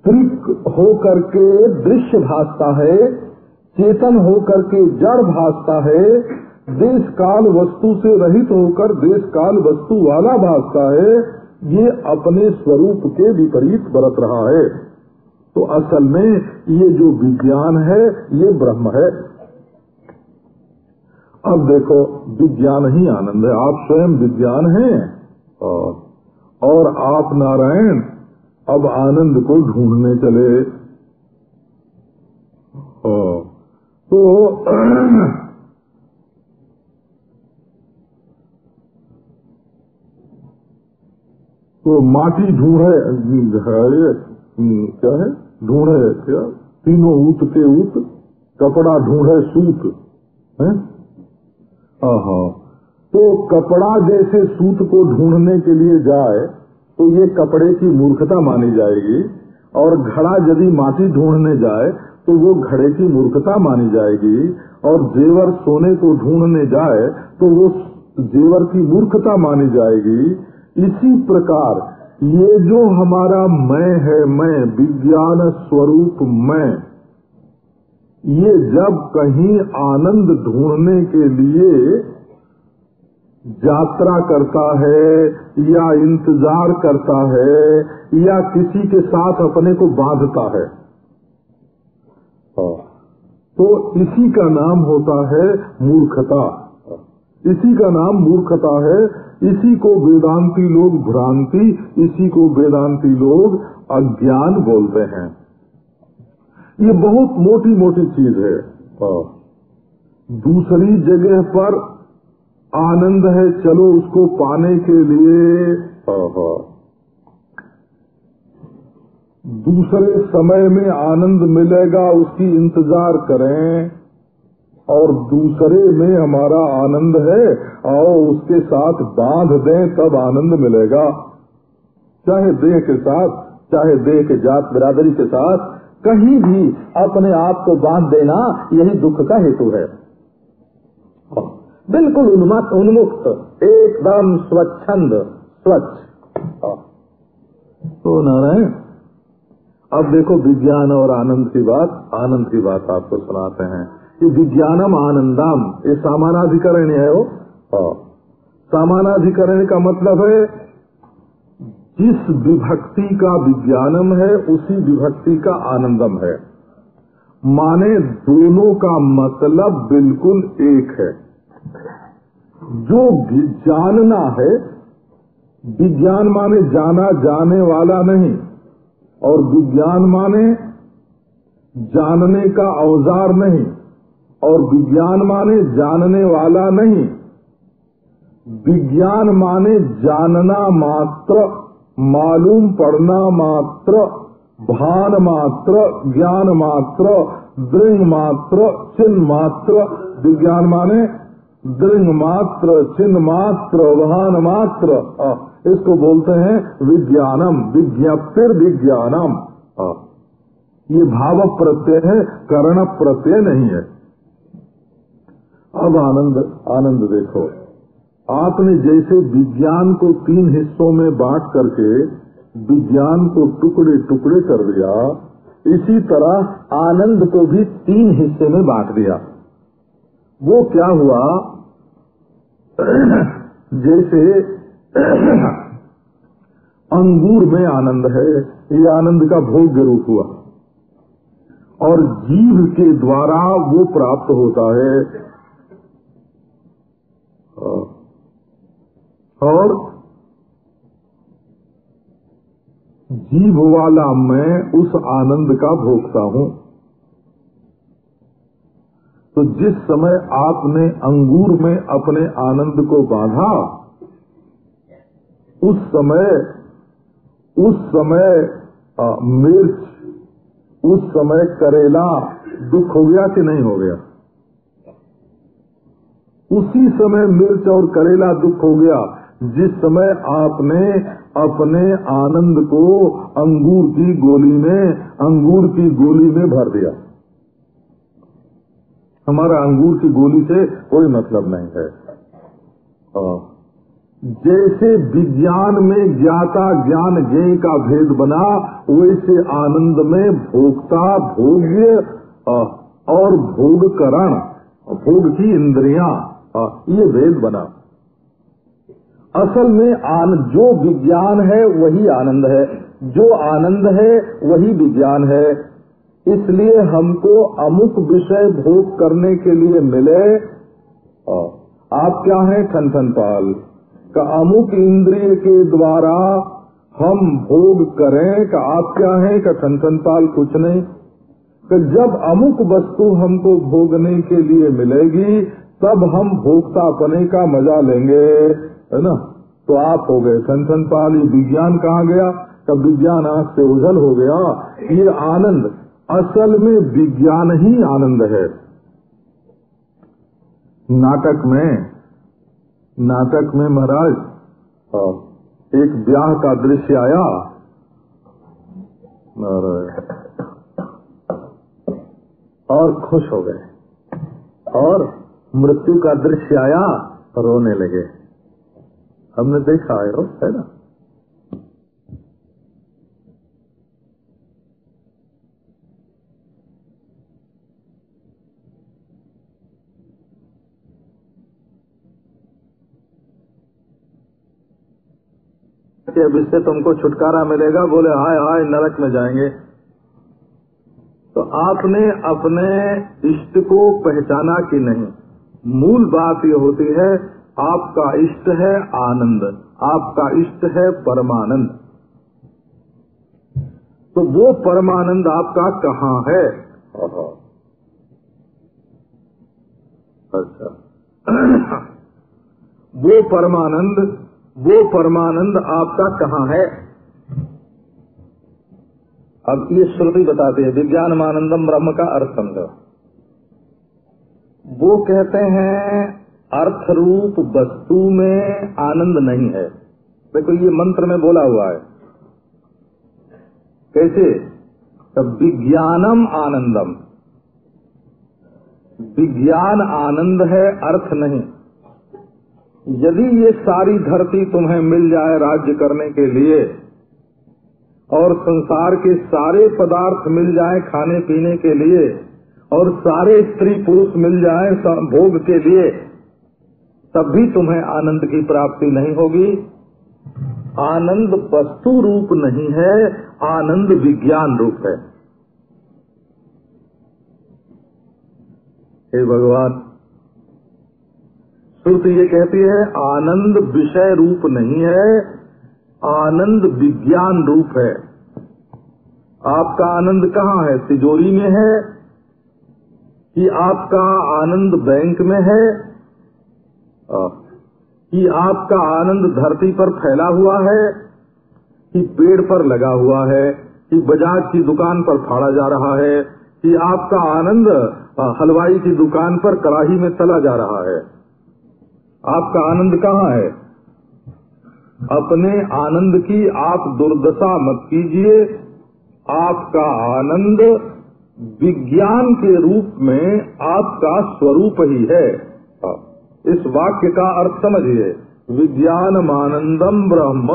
त्रिक हो करके दृश्य भाषता है, चेतन हो करके जड़ भाषता है देश काल वस्तु से रहित होकर देश काल वस्तु वाला भाषता है। ये अपने स्वरूप के विपरीत बरत रहा है। तो असल में ये जो विज्ञान है, ये ब्रह्म है। अब देखो, विज्ञान ही आनंद है। आप स्वयं विज्ञान हैं। और आप नारायण, अब आनंद को ढूँढने चले। तो तो माटी ढूंढे क्या है? ढूंढे क्या? तीनों ऊत के ऊत, कपड़ा ढूंढे सूत, है? तो कपड़ा जैसे सूत को ढूँढने के लिए जाए तो ये कपड़े की मूर्खता मानी जाएगी, और घड़ा यदि माटी ढूँढने जाए तो वो घड़े की मूर्खता मानी जाएगी, और जेवर सोने को ढूँढने जाए तो वो जेवर की मूर्खता मानी जाएगी इसी प्रकार, ये जो हमारा मैं है, मैं, विज्ञान स्वरूप मैं, ये जब कहीं आनंद ढूँढने के लिए यात्रा करता है, या इंतज़ार करता है, या किसी के साथ अपने को बांधता है तो इसी का नाम होता है मूर्खता। इसी का नाम मूर्खता है इसी को वेदांती लोग भ्रांति, इसी को वेदांती लोग अज्ञान बोलते हैं। ये बहुत मोटी मोटी चीज़ है। दूसरी जगह पर आनंद है, चलो उसको पाने के लिए। दूसरे समय में आनंद मिलेगा, उसकी इंतज़ार करें। और दूसरे में हमारा आनंद है, आओ उसके साथ बाँध दें, तब आनंद मिलेगा। चाहे देह के साथ, चाहे देह के जात बिरादरी के साथ, कहीं भी अपने आप को बाँध देना यही दुख का हेतु है। बिल्कुल उन्मत उन्मुक्त, एकदम स्वच्छंद, स्वच्छ। तो नारायण, अब देखो विज्ञान और आनंद की बात, आनंद की बात आपको सुनाते हैं। विज्ञानम आनंदम। ये सामानाधिकरण है वो। हाँ। सामानाधिकरण का मतलब है, जिस विभक्ति का विज्ञानम है, उसी विभक्ति का आनंदम है। माने दोनों का मतलब बिल्कुल एक है। जो जानना है, विज्ञान माने जाना जाने वाला नहीं, और विज्ञान माने जानने का औज़ार नहीं। और विज्ञान माने जानने वाला नहीं। विज्ञान माने जानना मात्र, मालूम पड़ना मात्र, भान मात्र, ज्ञान मात्र दृंग मात्र, चिन्ह मात्र। विज्ञान माने दृंग मात्र, चिन्ह मात्र, भान मात्र। इसको बोलते हैं विज्ञानम विज्ञप्तिर विज्ञानम। ये भाव प्रत्यय है, कर्ण प्रत्यय नहीं है। अब आनंद आनंद देखो। आपने जैसे विज्ञान को तीन हिस्सों में बांट करके विज्ञान को टुकड़े टुकड़े कर दिया, इसी तरह आनंद को भी तीन हिस्से में बांट दिया। वो क्या हुआ? जैसे अंगूर में आनंद है, ये आनंद का भोग्य रूप हुआ। और जीव के द्वारा वो प्राप्त होता है और जीव वाला मैं उस आनंद का भोगता हूँ। तो जिस समय आपने अंगूर में अपने आनंद को बांधा उस समय उस समय आ, मिर्च उस समय करेला दुख हो गया कि नहीं हो गया? उसी समय मिर्च और करेला दुख हो गया, जिस समय आपने अपने आनंद को अंगूर की गोली में, अंगूर की गोली में भर दिया। हमारा अंगूर की गोली से कोई मतलब नहीं है। जैसे विज्ञान में ज्ञाता ज्ञान ज्ञ का भेद बना, वैसे आनंद में भोक्ता भोग्य और भोग करण भोग की इंद्रिया। ये वेद बना। असल में आन, जो विज्ञान है, वही आनंद है। जो आनंद है, वही विज्ञान है। इसलिए हमको अमुक विषय भोग करने के लिए मिले। आप क्या हैं ठन ठन पाल का अमुक इंद्रिय के द्वारा हम भोग करें, का आप क्या है, का पाल कुछ नहीं। जब अमुक वस्तु हमको भोगने के लिए मिलेगी तब हम भोगता पने का मज़ा लेंगे, है ना? तो आप हो गए पाल ये विज्ञान कहाँ गया? तब विज्ञान आँख से उजल हो गया। ये आनंद, असल में विज्ञान ही आनंद है। नाटक में नाटक में महाराज एक ब्याह का दृश्य आया। और खुश हो गए। और मृत्यु का दृश्य आया रोने लगे। हमने देखा है है ना? कि अब इससे तुमको छुटकारा मिलेगा, बोले, हाय हाय, नरक में जाएँगे। तो आपने अपने इष्ट को पहचाना कि नहीं? मूल बात ये होती है आपका इष्ट है आनंद आपका इष्ट है परमानंद। तो वो परमानंद आपका कहाँ है? अच्छा। वो परमानंद वो परमानंद आपका कहाँ है? अब ये श्रुति बताते हैं विज्ञान आनंदम ब्रह्म का अर्थ समझो। वो कहते हैं अर्थ रूप वस्तु में आनंद नहीं है। देखो, ये मंत्र में बोला हुआ है। कैसे? विज्ञानम आनंदम। विज्ञान आनंद है, अर्थ नहीं। यदि ये सारी धरती तुम्हें मिल जाए राज्य करने के लिए, और संसार के सारे पदार्थ मिल जाए खाने पीने के लिए और सारे स्त्री पुरुष मिल जाएँ भोग के लिए, तब भी तुम्हें आनंद की प्राप्ति नहीं होगी। आनंद वस्तु रूप नहीं है, आनंद विज्ञान रूप है। हे भगवान, श्रुति ये कहती है, आनंद विषय रूप नहीं है, आनंद विज्ञान रूप है। आपका आनंद कहाँ है? तिजोरी में है कि आपका आनंद बैंक में है कि आपका आनंद धरती पर फैला हुआ है, कि पेड़ पर लगा हुआ है, कि बाज़ार की दुकान पर फाड़ा जा रहा है, कि आपका आनंद हलवाई की दुकान पर कड़ाही में तला जा रहा है। आपका आनंद कहाँ है? अपने आनंद की आप दुर्दशा मत कीजिए। आपका आनंद विज्ञान के रूप में आपका स्वरूप ही है। इस वाक्य का अर्थ समझिए। विज्ञान आनंदम ब्रह्म।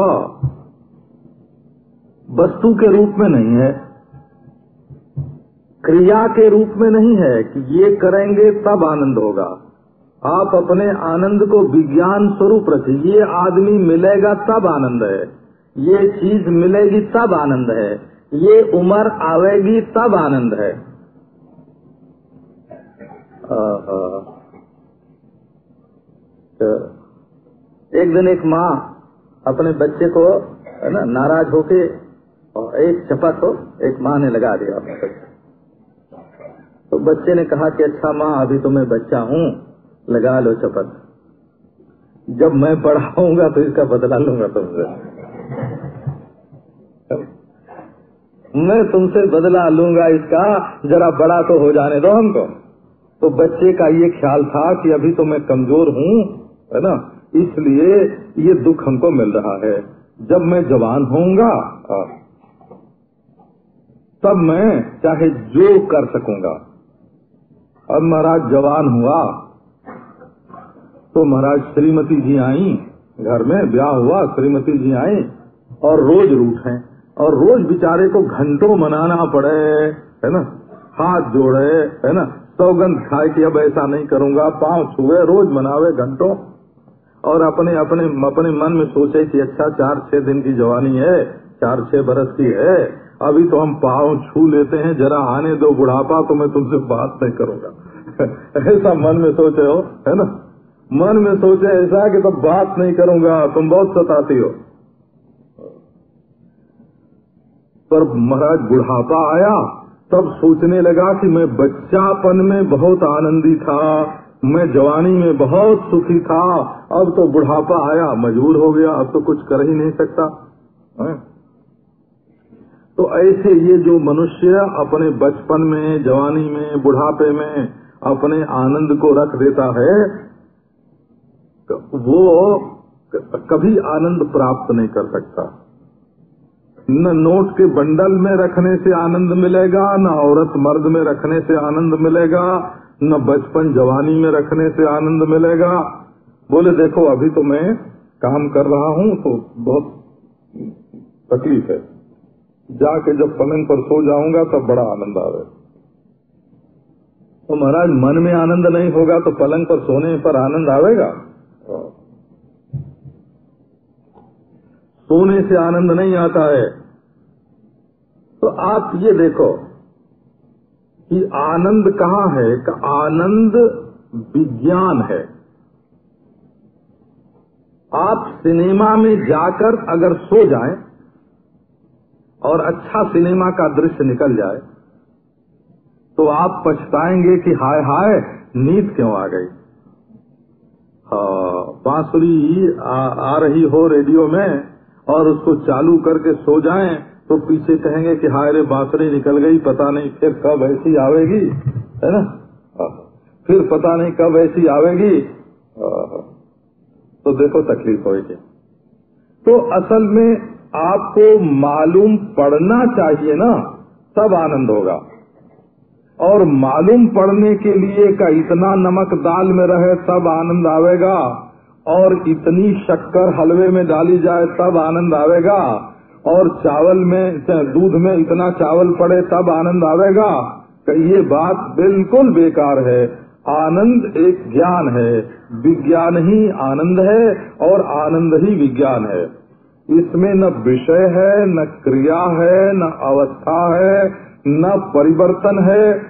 वस्तु के रूप में नहीं है। क्रिया के रूप में नहीं है कि ये करेंगे तब आनंद होगा। आप अपने आनंद को विज्ञान स्वरूप रखिए। ये आदमी मिलेगा तब आनंद है। ये चीज़ मिलेगी तब आनंद है। ये उम्र आवेगी तब आनंद है। एक दिन एक माँ अपने बच्चे को, है ना, नाराज़ होके और एक चपत हो, एक माँ ने लगा दिया बच्चे। तो बच्चे ने कहा कि अच्छा माँ, अभी तो मैं बच्चा हूँ, लगा लो चपत जब मैं पढ़ाऊँगा तो इसका बदला लूँगा तुमसे। मैं तुमसे बदला लूँगा इसका, जरा बड़ा तो हो जाने दो हमको। तो बच्चे का ये ख्याल था कि अभी तो मैं कमज़ोर हूँ, है ना? इसलिए ये दुख हमको मिल रहा है। जब मैं जवान होऊँगा तब मैं चाहे जो कर सकूँगा। अब महाराज जवान हुआ तो महाराज श्रीमती जी आई, घर में ब्याह हुआ, श्रीमती जी आई, और रोज रूठ और रोज बिचारे को घंटों मनाना पड़े, है ना? हाथ जोड़े, है ना? सौगंध खाए कि अब ऐसा नहीं करूँगा, पाँव छुए, रोज मनावे घंटों। और अपने अपने अपने मन में सोचे कि अच्छा चार छह दिन की जवानी है, चार छह बरस की है, अभी तो हम पाँव छू लेते हैं, जरा आने दो बुढ़ापा तो मैं तुमसे बात नहीं करूँगा। ऐसा मन में सोचे हो, है ना? मन में सोचे ऐसा कि तो बात नहीं करूँगा, तुम बहुत सताती हो। पर महाराज बुढ़ापा आया, तब सोचने लगा कि मैं बच्चापन में बहुत आनंदी था, मैं जवानी में बहुत सुखी था, अब तो बुढ़ापा आया, मजबूर हो गया, अब तो कुछ कर ही नहीं सकता? तो ऐसे ये जो मनुष्य अपने बचपन में, जवानी में, बुढ़ापे में अपने आनंद को रख देता है वो कभी आनंद प्राप्त नहीं कर सकता न नोट के बंडल में रखने से आनंद मिलेगा, न औरत मर्द में रखने से आनंद मिलेगा, न बचपन जवानी में रखने से आनंद मिलेगा। बोले, देखो, अभी तो मैं काम कर रहा हूँ तो बहुत तकलीफ़ है। जाके जब पलंग पर सो जाऊँगा, तब बड़ा आनंद आवे तो महाराज, मन में आनंद नहीं होगा तो पलंग पर सोने पर आनंद आवेगा? सोने से आनंद नहीं आता है। तो आप ये देखो कि आनंद कहाँ है? का आनंद विज्ञान है। आप सिनेमा में जाकर अगर सो जाएँ और अच्छा सिनेमा का दृश्य निकल जाए तो आप पछताएँगे कि हाय हाय नींद क्यों आ गई? बांसुरी आ, आ रही हो रेडियो में और उसको चालू करके सो जाएँ तो पीछे कहेंगे कि हाय रे, बांसुरी निकल गई, पता नहीं फिर कब ऐसी आवेगी, है ना? फिर पता नहीं कब ऐसी आवेगी। तो देखो तकलीफ़ होगी तो असल में आपको मालूम पड़ना चाहिए ना, तब आनंद होगा। और मालूम पड़ने के लिए का इतना नमक दाल में रहे, तब आनंद आवेगा। और इतनी शक्कर हलवे में डाली जाए तब आनंद आवेगा। और चावल में दूध में इतना चावल पड़े तब आनंद आवेगा। कि ये बात बिल्कुल बेकार है। आनंद एक ज्ञान है। विज्ञान ही आनंद है और आनंद ही विज्ञान है। इसमें न विषय है, न क्रिया है, न अवस्था है, न परिवर्तन है।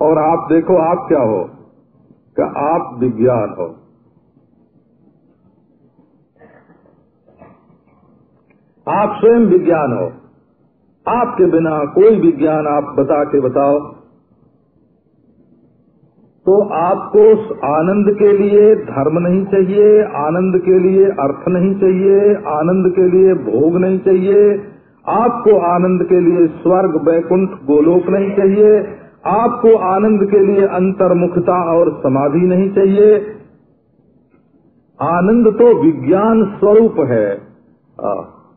और आप देखो, आप क्या हो? कि आप विज्ञान हो? आप स्वयं विज्ञान हो। आपके बिना कोई विज्ञान आप बता के बताओ। तो आपको उस आनंद के लिए धर्म नहीं चाहिए, आनंद के लिए अर्थ नहीं चाहिए, आनंद के लिए भोग नहीं चाहिए, आपको आनंद के लिए स्वर्ग, वैकुंठ, गोलोक नहीं चाहिए, आपको आनंद के लिए अंतर्मुखता और समाधि नहीं चाहिए। आनंद तो विज्ञान स्वरूप है।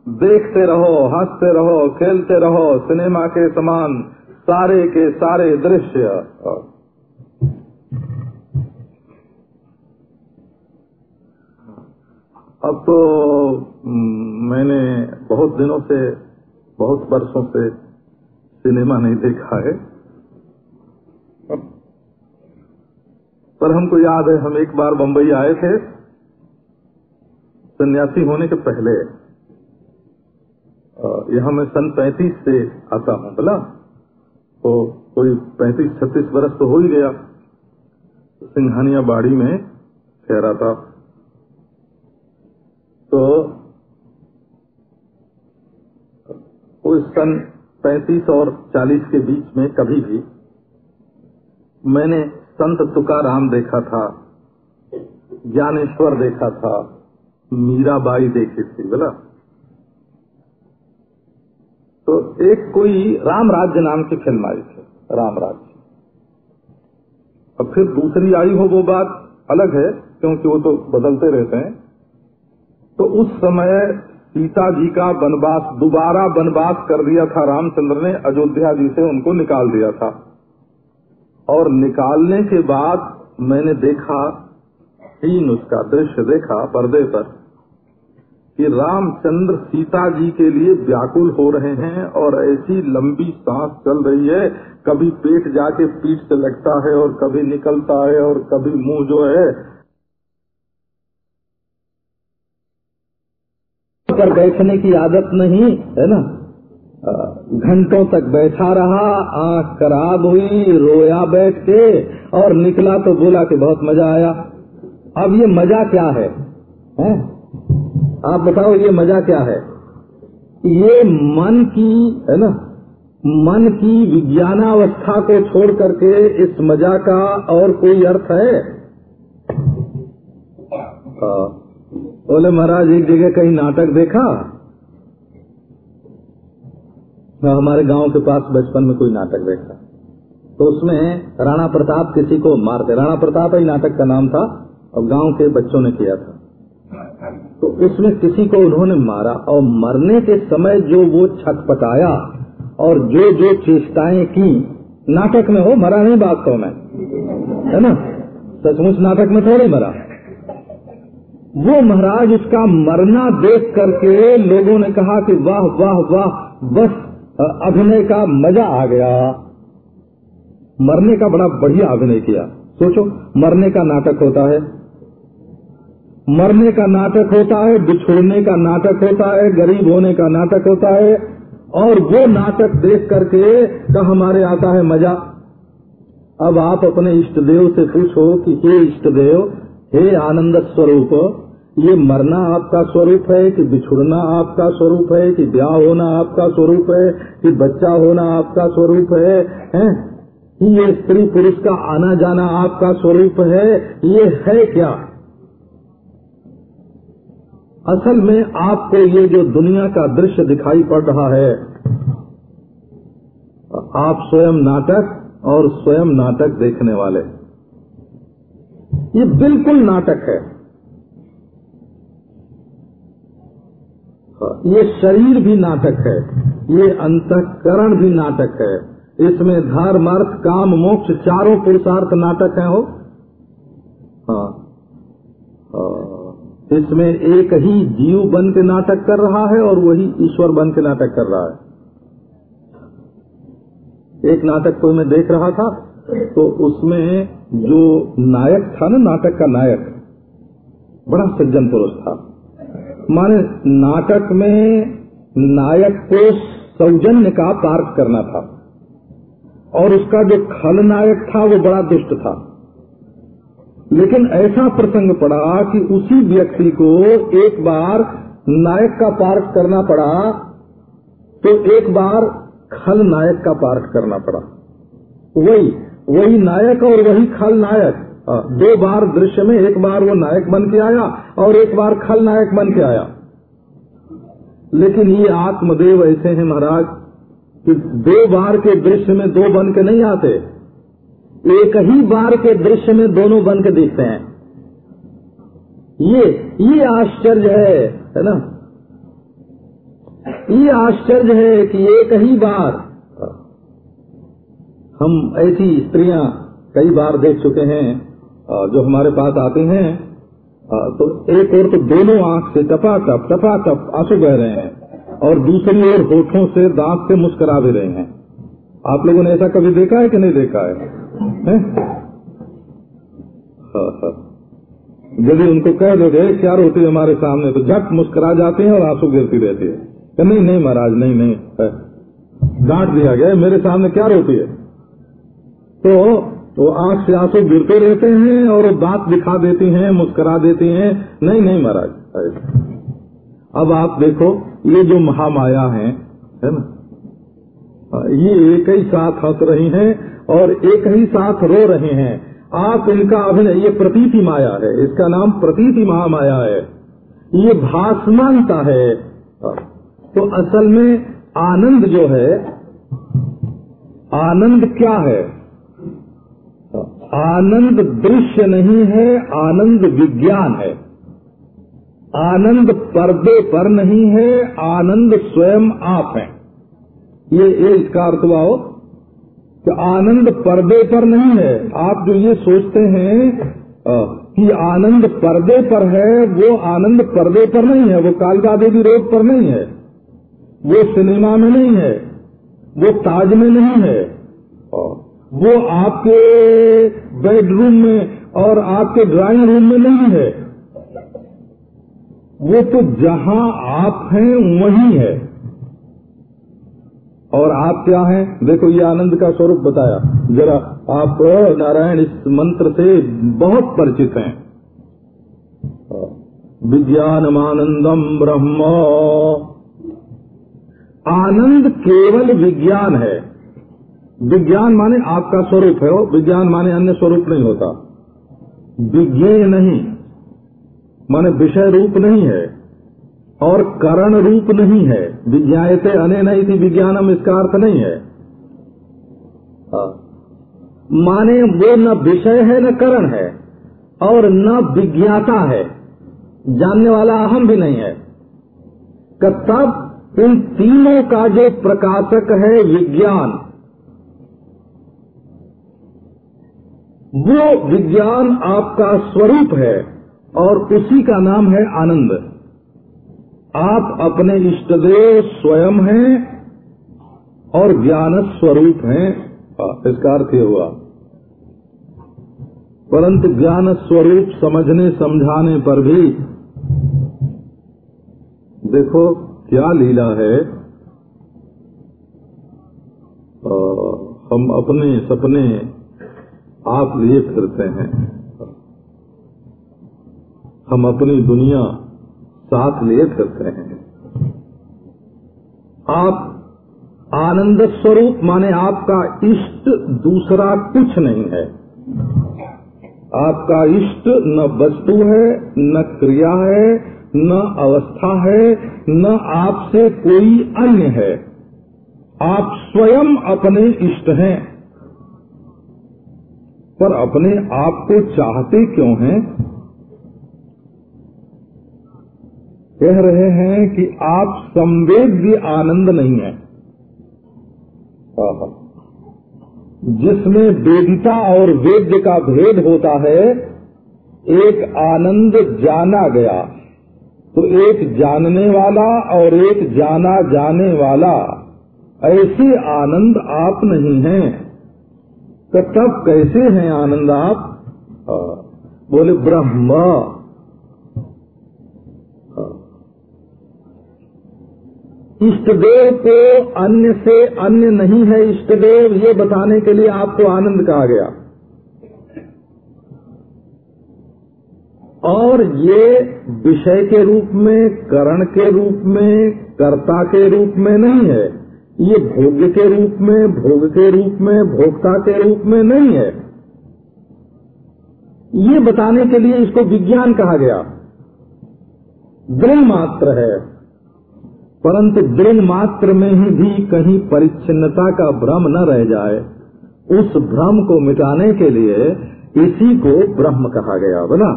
देखते रहो, हँसते रहो, खेलते रहो, सिनेमा के समान, सारे के सारे दृश्य। अब तो मैंने बहुत दिनों से, बहुत वर्षों से सिनेमा नहीं देखा है। पर हमको याद है, हम एक बार बम्बई आए थे, सन्यासी होने के पहले। यहाँ मैं सन पैंतीस से आता हूँ, बोला? तो कोई पैंतीस, छत्तीस बरस तो हो ही गया। सिंघानिया बाड़ी में ठहरा था तो कोई सन पैंतीस और चालीस के बीच में कभी भी मैंने संत तुकाराम देखा था, ज्ञानेश्वर देखा था, मीराबाई देखी थी, बोला? तो एक कोई राम राज्य नाम की फ़िल्म आई थी राम राज्य अब फिर दूसरी आई हो वो बात अलग है, क्योंकि वो तो बदलते रहते हैं। तो उस समय सीता जी का वनवास, दोबारा वनवास कर दिया था रामचंद्र ने, अयोध्या जी से उनको निकाल दिया था। और निकालने के बाद मैंने देखा, तीन उसका दृश्य देखा पर्दे पर। कि रामचंद्र सीता जी के लिए व्याकुल हो रहे हैं और ऐसी लंबी सांस चल रही है। कभी पेट जाके पीठ से लगता है और कभी निकलता है और कभी मुँह जो है पर बैठने की आदत नहीं है ना? घंटों तक बैठा रहा आँख खराब हुई रोया बैठ के और निकला तो बोला कि बहुत मज़ा आया। अब ये मज़ा क्या है, है? आप बताओ ये मज़ा क्या है? ये मन की, है ना? मन की विज्ञानावस्था को छोड़ करके इस मज़ा का और कोई अर्थ है? बोले महाराज, एक जगह कहीं नाटक देखा? मैं हमारे गाँव के पास बचपन में कोई नाटक देखा। तो उसमें राणा प्रताप किसी को मारते। राणा प्रताप ही नाटक का नाम था और गाँव के बच्चों ने किया था। तो उसमें किसी को उन्होंने मारा और मरने के समय जो वो छटपटाया और जो जो चेष्टाएँ की, नाटक में हो, मरा नहीं बात वास्तव में, है ना? सचमुच नाटक में थोड़े मरा। वो महाराज उसका मरना देख करके लोगों ने कहा कि वाह वाह वाह, बस अभिनय का मज़ा आ गया। मरने का बड़ा बढ़िया अभिनय किया। सोचो, मरने का नाटक होता है मरने का नाटक होता है बिछोड़ने का नाटक होता है गरीब होने का नाटक होता है और वो नाटक देख करके का हमारे आता है मज़ा अब आप अपने इष्ट देव से पूछो कि हे इष्ट देव हे आनंद स्वरूप ये मरना आपका स्वरूप है कि बिछुड़ना आपका स्वरूप है कि ब्याह होना आपका स्वरूप है कि बच्चा होना आपका स्वरूप है, है? ये स्त्री पुरुष का आना जाना आपका स्वरूप है ये है क्या असल में आपको ये जो दुनिया का दृश्य दिखाई पड़ रहा है, आप स्वयं नाटक और स्वयं नाटक देखने वाले। ये बिल्कुल नाटक है। ये शरीर भी नाटक है, ये अंतकरण भी नाटक है। इसमें धर्म अर्थ काम, मोक्ष, चारों पुरुषार्थ नाटक है हो हाँ इसमें एक ही जीव बन के नाटक कर रहा है और वही ईश्वर बन के नाटक कर रहा है। एक नाटक को मैं देख रहा था तो उसमें जो नायक था ना, नाटक का नायक, बड़ा सज्जन पुरुष था। माने नाटक में नायक को सौजन्य का पार्क करना था। और उसका जो खलनायक था, वो बड़ा दुष्ट था। लेकिन ऐसा प्रसंग पड़ा कि उसी व्यक्ति को एक बार नायक का पार्ट करना पड़ा तो एक बार खल नायक का पार्ट करना पड़ा। वही वही नायक और वही खल नायक। दो बार दृश्य में एक बार वो नायक बन के आया और एक बार खल नायक बन के आया। लेकिन ये आत्मदेव ऐसे हैं महाराज कि दो बार के दृश्य में दो बन के नहीं आते। एक ही बार के दृश्य में दोनों बन के दिखते हैं। ये ये आश्चर्य है है ना? ये आश्चर्य है कि एक ही बार हम ऐसी स्त्रियाँ कई बार देख चुके हैं जो हमारे पास आते हैं तो एक और तो दोनों आँख से टपा टप टपा टप आँसू बह रहे हैं और दूसरी ओर होठों से दांत से मुस्करा भी रहे हैं। आप लोगों ने ऐसा कभी देखा है कि नहीं देखा है? यदि उनको कह दोगे क्या रोती है हमारे सामने तो झट मुस्करा जाते हैं और आँसू गिरती रहती है। नहीं नहीं महाराज, नहीं नहीं डांट दिया गया मेरे सामने क्या रोती है? तो वो आँख से आँसू गिरते रहते हैं और दांत दिखा देती हैं, मुस्कुरा देती हैं। नहीं नहीं महाराज अब आप देखो, ये जो महामाया है है ना? ये एक ही साथ हंस रही हैं। और एक ही साथ रो रहे हैं। आप इनका अभिनय ये प्रतीति माया है। इसका नाम प्रतीति महामाया है। ये भाषमानता है। तो असल में आनंद जो है आनंद क्या है? आनंद दृश्य नहीं है आनंद विज्ञान है। आनंद पर्दे पर नहीं है आनंद स्वयं आप है। ये, इसका अर्थ हो कि आनंद पर्दे पर नहीं है। आप जो ये सोचते हैं कि आनंद पर्दे पर है, वो आनंद पर्दे पर नहीं है, वो कालका देवी रोड पर नहीं है, वो सिनेमा में नहीं है, वो ताज में नहीं है। वो आपके बेडरूम में और आपके ड्राइंग रूम में नहीं है। वो तो जहाँ आप हैं, वही है। और आप क्या हैं? देखो, ये आनंद का स्वरूप बताया। जरा आप नारायण, इस मंत्र से बहुत परिचित हैं। विज्ञानमानंदम ब्रह्म। आनंद केवल विज्ञान है। विज्ञान माने आपका स्वरूप है विज्ञान माने अन्य स्वरूप नहीं होता। विज्ञेय नहीं, माने विषय रूप नहीं है। और करण रूप नहीं है। विज्ञाते अने नहीं थी विज्ञानम, इसका अर्थ नहीं है। हाँ। माने वो न विषय है, न करण है, और न विज्ञाता है। जानने वाला अहम भी नहीं है। तब इन तीनों का जो प्रकाशक है विज्ञान वो विज्ञान आपका स्वरूप है, और उसी का नाम है आनंद। आप अपने इष्टदेव स्वयं हैं और ज्ञान स्वरूप हैं। इसका अर्थ ये हुआ। परंतु ज्ञान स्वरूप समझने समझाने पर भी देखो क्या लीला है। आ, हम अपने सपने आप लिए फिरते हैं। हम अपनी दुनिया साथ लिए करते हैं। आप आनंद स्वरूप माने आपका इष्ट दूसरा कुछ नहीं है। आपका इष्ट न वस्तु है, न क्रिया है, न अवस्था है, न आपसे कोई अन्य है। आप स्वयं अपने इष्ट हैं। पर अपने आप को चाहते क्यों हैं? कह रहे हैं कि आप संवेद्य आनंद नहीं है। जिसमें वेदिता और वेद्य का भेद होता है, एक आनंद जाना गया तो एक जानने वाला और एक जाना जाने वाला, ऐसे आनंद आप नहीं हैं। तो तब कैसे हैं आनंद आप? बोले, ब्रह्म। इष्टदेव को अन्य से अन्य नहीं है इष्टदेव, ये बताने के लिए आपको आनंद कहा गया। और ये विषय के रूप में, करण के रूप में, कर्ता के रूप में नहीं है। ये भोग्य के रूप में, भोग के रूप में, भोक्ता के रूप में नहीं है। ये बताने के लिए इसको विज्ञान कहा गया। दृढ़ मात्र है। परंतु दृढ़ मात्र में ही भी कहीं परिच्छिन्नता का भ्रम न रह जाए, उस भ्रम को मिटाने के लिए इसी को ब्रह्म कहा गया बोला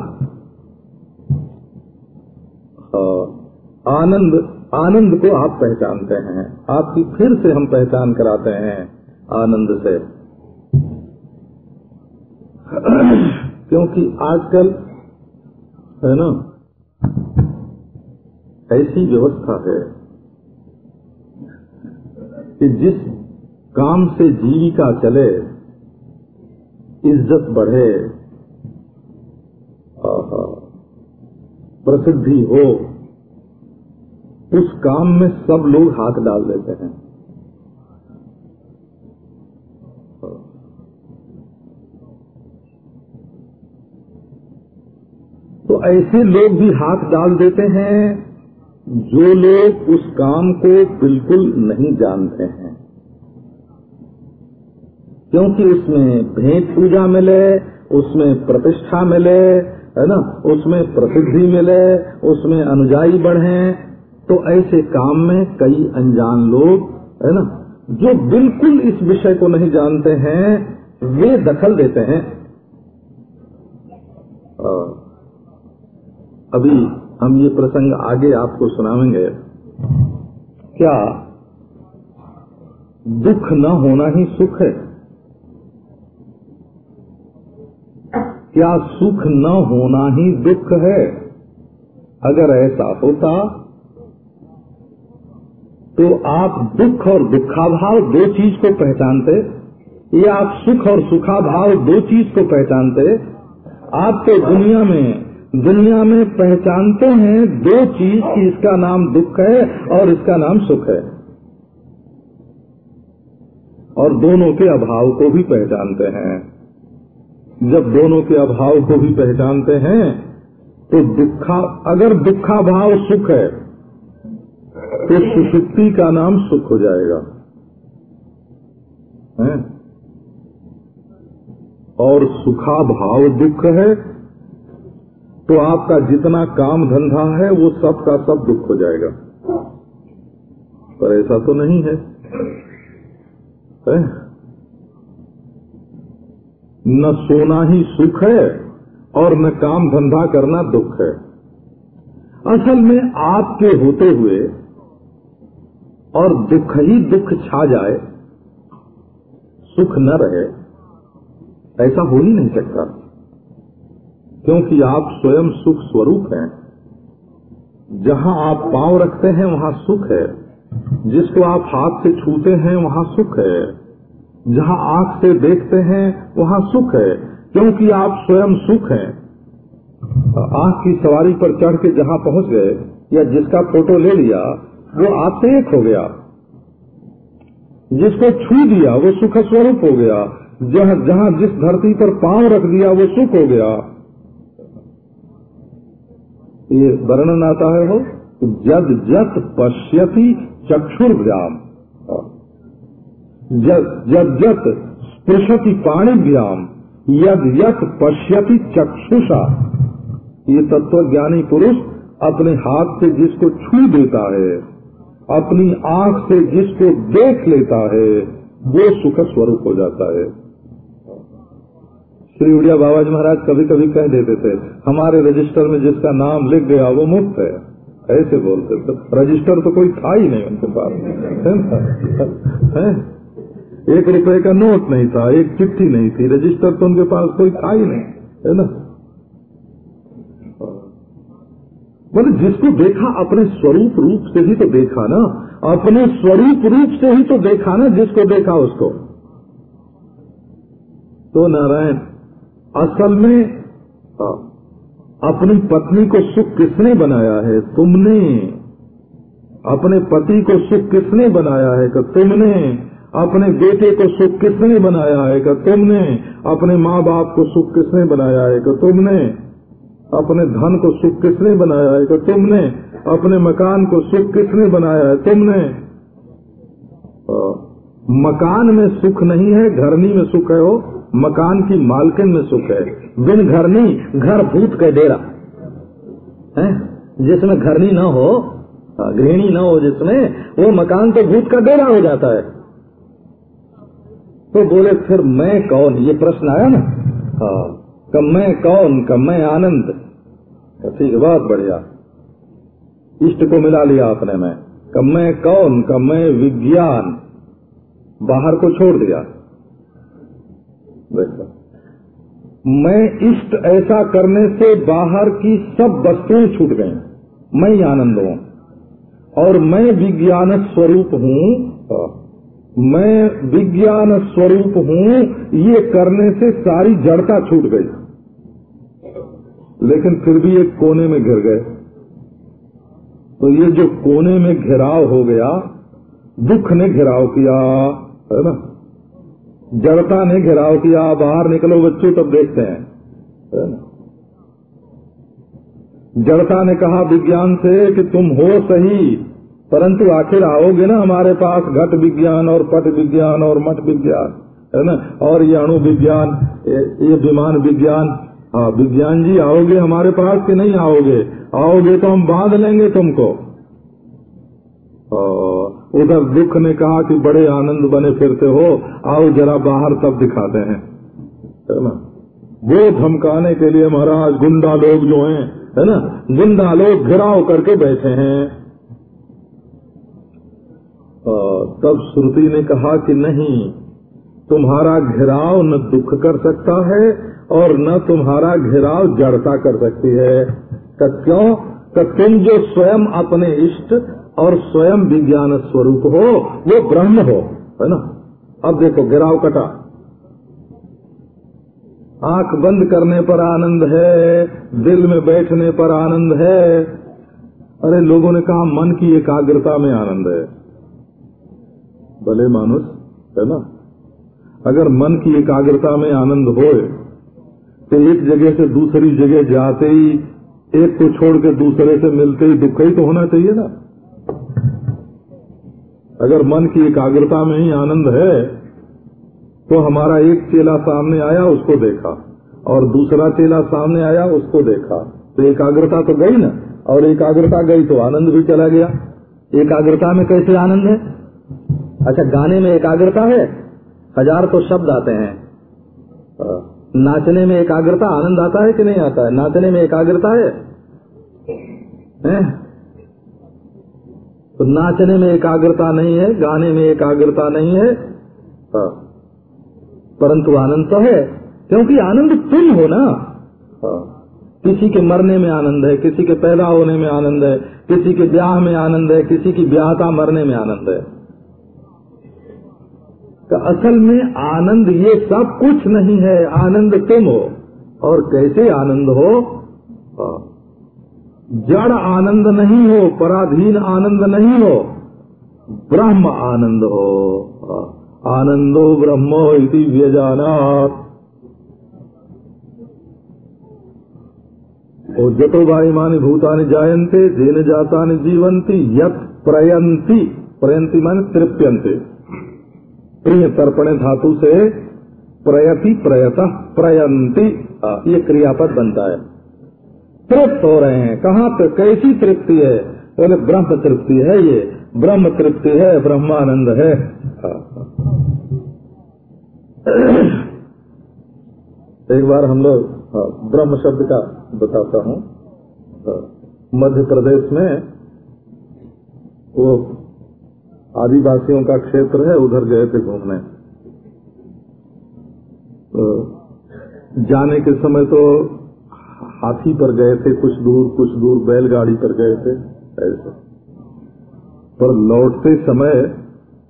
आनंद आनंद को आप पहचानते हैं, आपकी फिर से हम पहचान कराते हैं आनंद से। क्योंकि आजकल, है ना, ऐसी व्यवस्था है कि जिस काम से जीविका चले, इज़्ज़त बढ़े प्रसिद्धि हो, उस काम में सब लोग हाथ डाल देते हैं। तो ऐसे लोग भी हाथ डाल देते हैं जो लोग उस काम को बिल्कुल नहीं जानते हैं। क्योंकि उसमें भेंट पूजा मिले, उसमें प्रतिष्ठा मिले, है ना? उसमें प्रसिद्धि मिले, उसमें अनुजाई बढ़े तो ऐसे काम में कई अनजान लोग, है ना? जो बिल्कुल इस विषय को नहीं जानते हैं, वे दखल देते हैं। अभी हम ये प्रसंग आगे आपको सुनाएँगे। क्या दुख न होना ही सुख है? क्या सुख न होना ही दुख है? अगर ऐसा होता तो आप दुख और दुखाभाव दो चीज़ को पहचानते, या आप सुख और सुखाभाव दो चीज़ को पहचानते। आप तो दुनिया में दुनिया में पहचानते हैं दो चीज़ की इसका नाम दुख है और इसका नाम सुख है। और दोनों के अभाव को भी पहचानते हैं। जब दोनों के अभाव को भी पहचानते हैं तो दुखा, अगर दुखा भाव सुख है तो सुसुप्ति का नाम सुख हो जाएगा। है? और सुखा भाव दुख है तो आपका जितना काम धंधा है वो सब का सब दुख हो जाएगा। पर ऐसा तो नहीं है, है? न सोना ही सुख है और न काम धंधा करना दुख है। असल में आपके होते हुए और दुख ही दुख छा जाए सुख न रहे ऐसा हो ही नहीं सकता। क्योंकि आप स्वयं सुख स्वरूप हैं। जहाँ आप पाँव रखते हैं, वहाँ सुख है। जिसको आप हाथ से छूते हैं, वहाँ सुख है। जहाँ आँख से देखते हैं, वहाँ सुख है। क्योंकि आप स्वयं सुख हैं। आँख की सवारी पर चढ़ के जहाँ पहुँच गए, या जिसका फ़ोटो ले लिया, वो आपसे एक हो गया। जिसको छू दिया, वो सुख स्वरूप हो गया। जहाँ जिस धरती पर पाँव रख दिया, वो सुख हो गया। ये वर्णन आता है वो जद जत पश्यति चक्षुर्भ्याम जब जत स्पृशति पाणिभ्याम, यद यत पश्यति चक्षुषा। ये तत्व ज्ञानी पुरुष अपने हाथ से जिसको छू देता है, अपनी आँख से जिसको देख लेता है, वो सुख स्वरूप हो जाता है। श्री उड़िया बाबा जी महाराज कभी कभी कह देते थे, हमारे रजिस्टर में जिसका नाम लिख गया, वो मुक्त है। ऐसे बोलते थे। रजिस्टर तो कोई था ही नहीं उनके पास। है एक रुपए का नोट नहीं था, एक चिट्ठी नहीं थी। रजिस्टर तो उनके पास कोई था ही नहीं, है ना? मतलब जिसको देखा अपने स्वरूप रूप से ही तो देखा ना। अपने स्वरूप रूप से ही तो देखा ना जिसको देखा उसको। तो नारायण असल में अपनी पत्नी को सुख किसने बनाया है? तुमने। अपने पति को सुख किसने बनाया है कि तुमने? अपने बेटे को सुख किसने बनाया है कि तुमने? अपने माँ बाप को सुख किसने बनाया है कि तुमने? अपने धन को सुख किसने बनाया है कि तुमने? अपने मकान को सुख किसने बनाया है? तुमने। मकान में सुख नहीं है, घरनी में सुख है हो मकान की मालकिन में सुख है। बिन घरनी, घर भूत का डेरा। है? जिसमें घरनी न हो गृहिणी न हो जिसमें, वो मकान तो भूत का डेरा हो जाता है। तो बोले, फिर मैं कौन? ये प्रश्न आया ना? हाँ मैं कौन? कब मैं आनंद। तो ठीक, बहुत बढ़िया। इष्ट को मिला लिया आपने मैं। कब मैं कौन? कब मैं विज्ञान। बाहर को छोड़ दिया। देखो मैं इष्ट ऐसा करने से बाहर की सब वस्तुएँ छूट गई। मैं ही आनंद हूँ। और मैं विज्ञान स्वरूप हूँ। मैं विज्ञान स्वरूप हूँ, ये करने से सारी जड़ता छूट गई। लेकिन फिर भी एक कोने में घिर गए। तो ये जो कोने में घिराव हो गया, दुख ने घिराव किया। है ना? जड़ता ने घेराव किया, बाहर निकलो, बच्चों, तब देखते हैं, है ना? जड़ता ने कहा विज्ञान से कि तुम हो सही, परंतु आखिर आओगे ना हमारे पास घट विज्ञान और पट विज्ञान और मठ विज्ञान, है ना? और ये अणु विज्ञान, ये विमान विज्ञान। हाँ विज्ञान जी आओगे हमारे पास कि नहीं आओगे? आओगे तो हम बाँध लेंगे तुमको। उधर दुख ने कहा कि बड़े आनंद बने फिरते हो, आओ जरा बाहर तब दिखाते हैं। है ना? वो धमकाने के लिए महाराज गुंडा लोग जो हैं, है ना? गुंडा लोग घिराव करके बैठे हैं। तब श्रुति ने कहा कि नहीं, तुम्हारा घिराव न दुख कर सकता है और न तुम्हारा घिराव जड़ता कर सकती है। क्यों? का तुम जो स्वयं अपने इष्ट और स्वयं विज्ञान स्वरूप हो, वो ब्रह्म हो, है ना? अब देखो, गिराव कटा। आँख बंद करने पर आनंद है, दिल में बैठने पर आनंद है। अरे, लोगों ने कहा, मन की एकाग्रता में आनंद है। भले मानुष, है ना? अगर मन की एकाग्रता में आनंद हो तो एक जगह से दूसरी जगह जाते ही एक को छोड़ के दूसरे से मिलते ही दुख ही तो होना चाहिए ना। अगर मन की एकाग्रता में ही आनंद है तो हमारा एक चेला सामने आया, उसको देखा। और दूसरा चेला सामने आया, उसको देखा। तो एकाग्रता तो गई ना, और एकाग्रता गई तो आनंद भी चला गया। एकाग्रता में कैसे आनंद है? अच्छा गाने में एकाग्रता है? हज़ार तो शब्द आते हैं। नाचने में एकाग्रता, आनंद आता है कि नहीं आता है नाचने में एकाग्रता है? तो नाचने में एकाग्रता नहीं है, गाने में एकाग्रता नहीं है हाँ। परंतु आनंद तो है, क्योंकि आनंद तुम हो ना हाँ। किसी के मरने में आनंद है, किसी के पैदा होने में आनंद है, किसी के ब्याह में आनंद है, किसी की ब्याहता मरने में आनंद है असल में आनंद ये सब कुछ नहीं है, आनंद तुम हो? और कैसे आनंद हो? जड़ आनंद नहीं हो, पराधीन आनंद नहीं हो, ब्रह्म आनंद हो। आनंदो ब्रह्मो इति व्यजानात। जतो मानी भूतानि जायन्ते, जेन जातानि जीवंती यत प्रयंती प्रयंती मान तृप्यंते प्रिय तर्पण धातु से प्रयति प्रयत प्रयंती ये क्रियापद बनता है। तृप्त हो रहे हैं। कहाँ पे कैसी तृप्ति है? बोले, ब्रह्म तृप्ति है ये। ब्रह्म तृप्ति है, ब्रह्मानंद है। एक बार हम लोग ब्रह्म शब्द का बताता हूँ। मध्य प्रदेश में वो आदिवासियों का क्षेत्र है उधर गए थे घूमने। तो जाने के समय तो हाथी पर गए थे कुछ दूर कुछ दूर बैलगाड़ी पर गए थे ऐसे। पर लौटते समय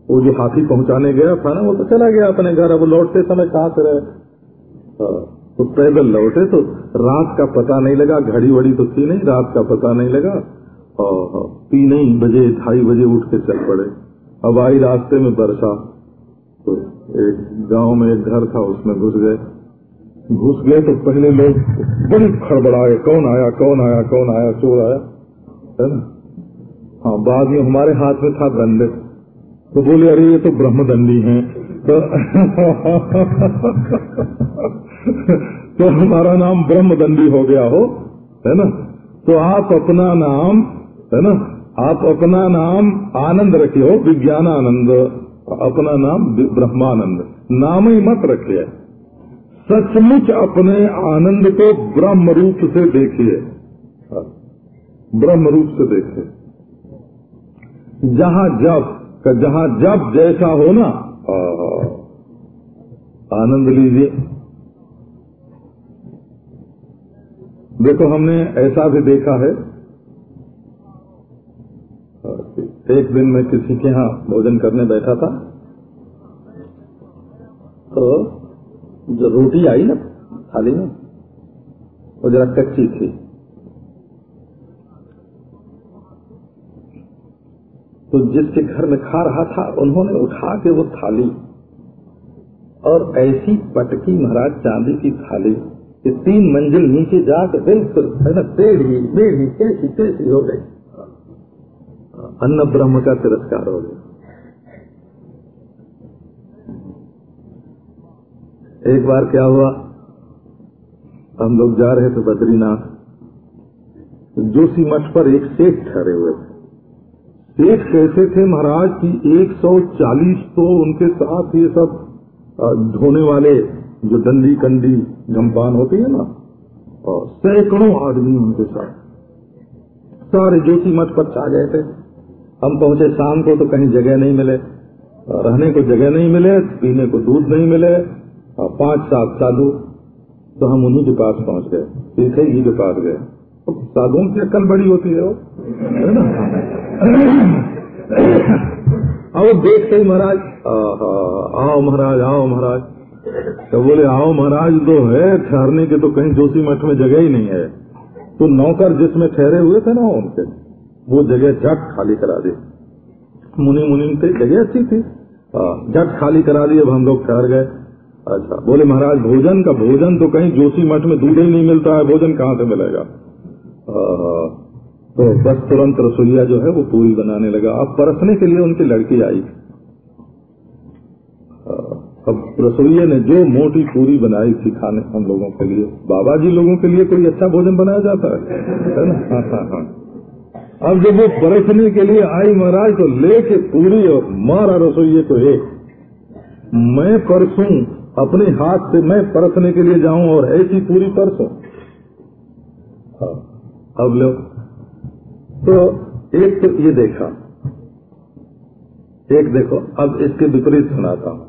वो जो हाथी पहुँचाने गया था ना वो तो चला गया अपने घर। अब लौटते समय कहाँ से रहे? हाँ, तो पैदल लौटे तो रात का पता नहीं लगा घड़ी वड़ी तो थी नहीं रात का पता नहीं लगा। और तीन ही बजे ढाई बजे उठ के चल पड़े। आई रास्ते में बरसा। तो एक गाँव में एक घर था उसमें घुस गए। घुस गए तो पहले लोग बड़ी खड़बड़ाए कौन आया कौन आया कौन आया चोर आया है ना? हाँ बाद में हमारे हाथ में था दंड। तो बोले अरे ये तो ब्रह्मदंडी हैं। तो, तो हमारा नाम ब्रह्मदंडी हो गया हो है ना? तो आप अपना नाम है ना? आप अपना नाम आनंद रखे हो विज्ञानानंद। अपना नाम ब्रह्मानंद। नाम ही मत रखिए सचमुच अपने आनंद को ब्रह्म रूप से देखिए। ब्रह्म रूप से देखिए। जहाँ जब जहाँ जब जैसा हो ना आनंद लीजिए। देखो, हमने ऐसा भी देखा है एक दिन मैं किसी के यहाँ भोजन करने बैठा था तो जो रोटी आई ना थाली में, वो जरा कच्ची थी। तो जिसके घर में खा रहा था, उन्होंने उठा के वो थाली और ऐसी पटकी महाराज चांदी की थाली तीन मंजिल नीचे जाकर बिल्कुल है ना, टेढ़ी बेढ़ी कैसी कैसी हो गई। अन्न ब्रह्म का तिरस्कार हो गया। एक बार क्या हुआ? हम लोग जा रहे थे बद्रीनाथ। जोशी मठ पर एक सेठ ठहरे हुए थे। सेठ कैसे थे महाराज की 140 तो उनके साथ ये सब धोने वाले जो डंडी कंडी जमपान होती है ना और सैकड़ों आदमी उनके साथ। सारे जोशी मठ पर छा गए थे। हम पहुँचे शाम को तो कहीं जगह नहीं मिले। रहने को जगह नहीं मिले, पीने को दूध नहीं मिले, और पाँच सात साधु तो हम उन्हीं के पास पहुँच गए। तीसरे ही के पास गए। तो साधुओं की अक्ल बड़ी होती है वो है ही महाराज आओ महाराज आओ महाराज। तो बोले, आओ महाराज तो है, ठहरने के तो कहीं जोशी मठ में जगह ही नहीं है। तो नौकर जिसमें ठहरे हुए थे ना, उनके। वो जगह झट खाली करा दी। मुनि मुनि थे जगह अच्छी थी। झट खाली करा दी, अब हम लोग ठहर गए। अच्छा बोले महाराज, भोजन का भोजन तो कहीं जोशी मठ में दूध ही नहीं मिलता है, भोजन कहाँ से मिलेगा? तो बस तुरंत रसोईया जो है वो पूरी बनाने लगा। अब परसने के लिए उनकी लड़की आई। अब रसोईया ने जो मोटी पूरी बनाई थी खाने हम लोगों के लिए बाबा जी लोगों के लिए कोई अच्छा भोजन बनाया जाता है? है ना? हाँ हाँ हाँ। अब जब वो परसने के लिए आई महाराज तो लेके पूरी और मारा रसोइये को एक मैं परसू अपने हाथ से मैं परसने के लिए जाऊँ और ऐसी पूरी परसों। हाँ, अब लो। तो एक तो ये देखा। एक देखो अब इसके विपरीत सुनाता हूँ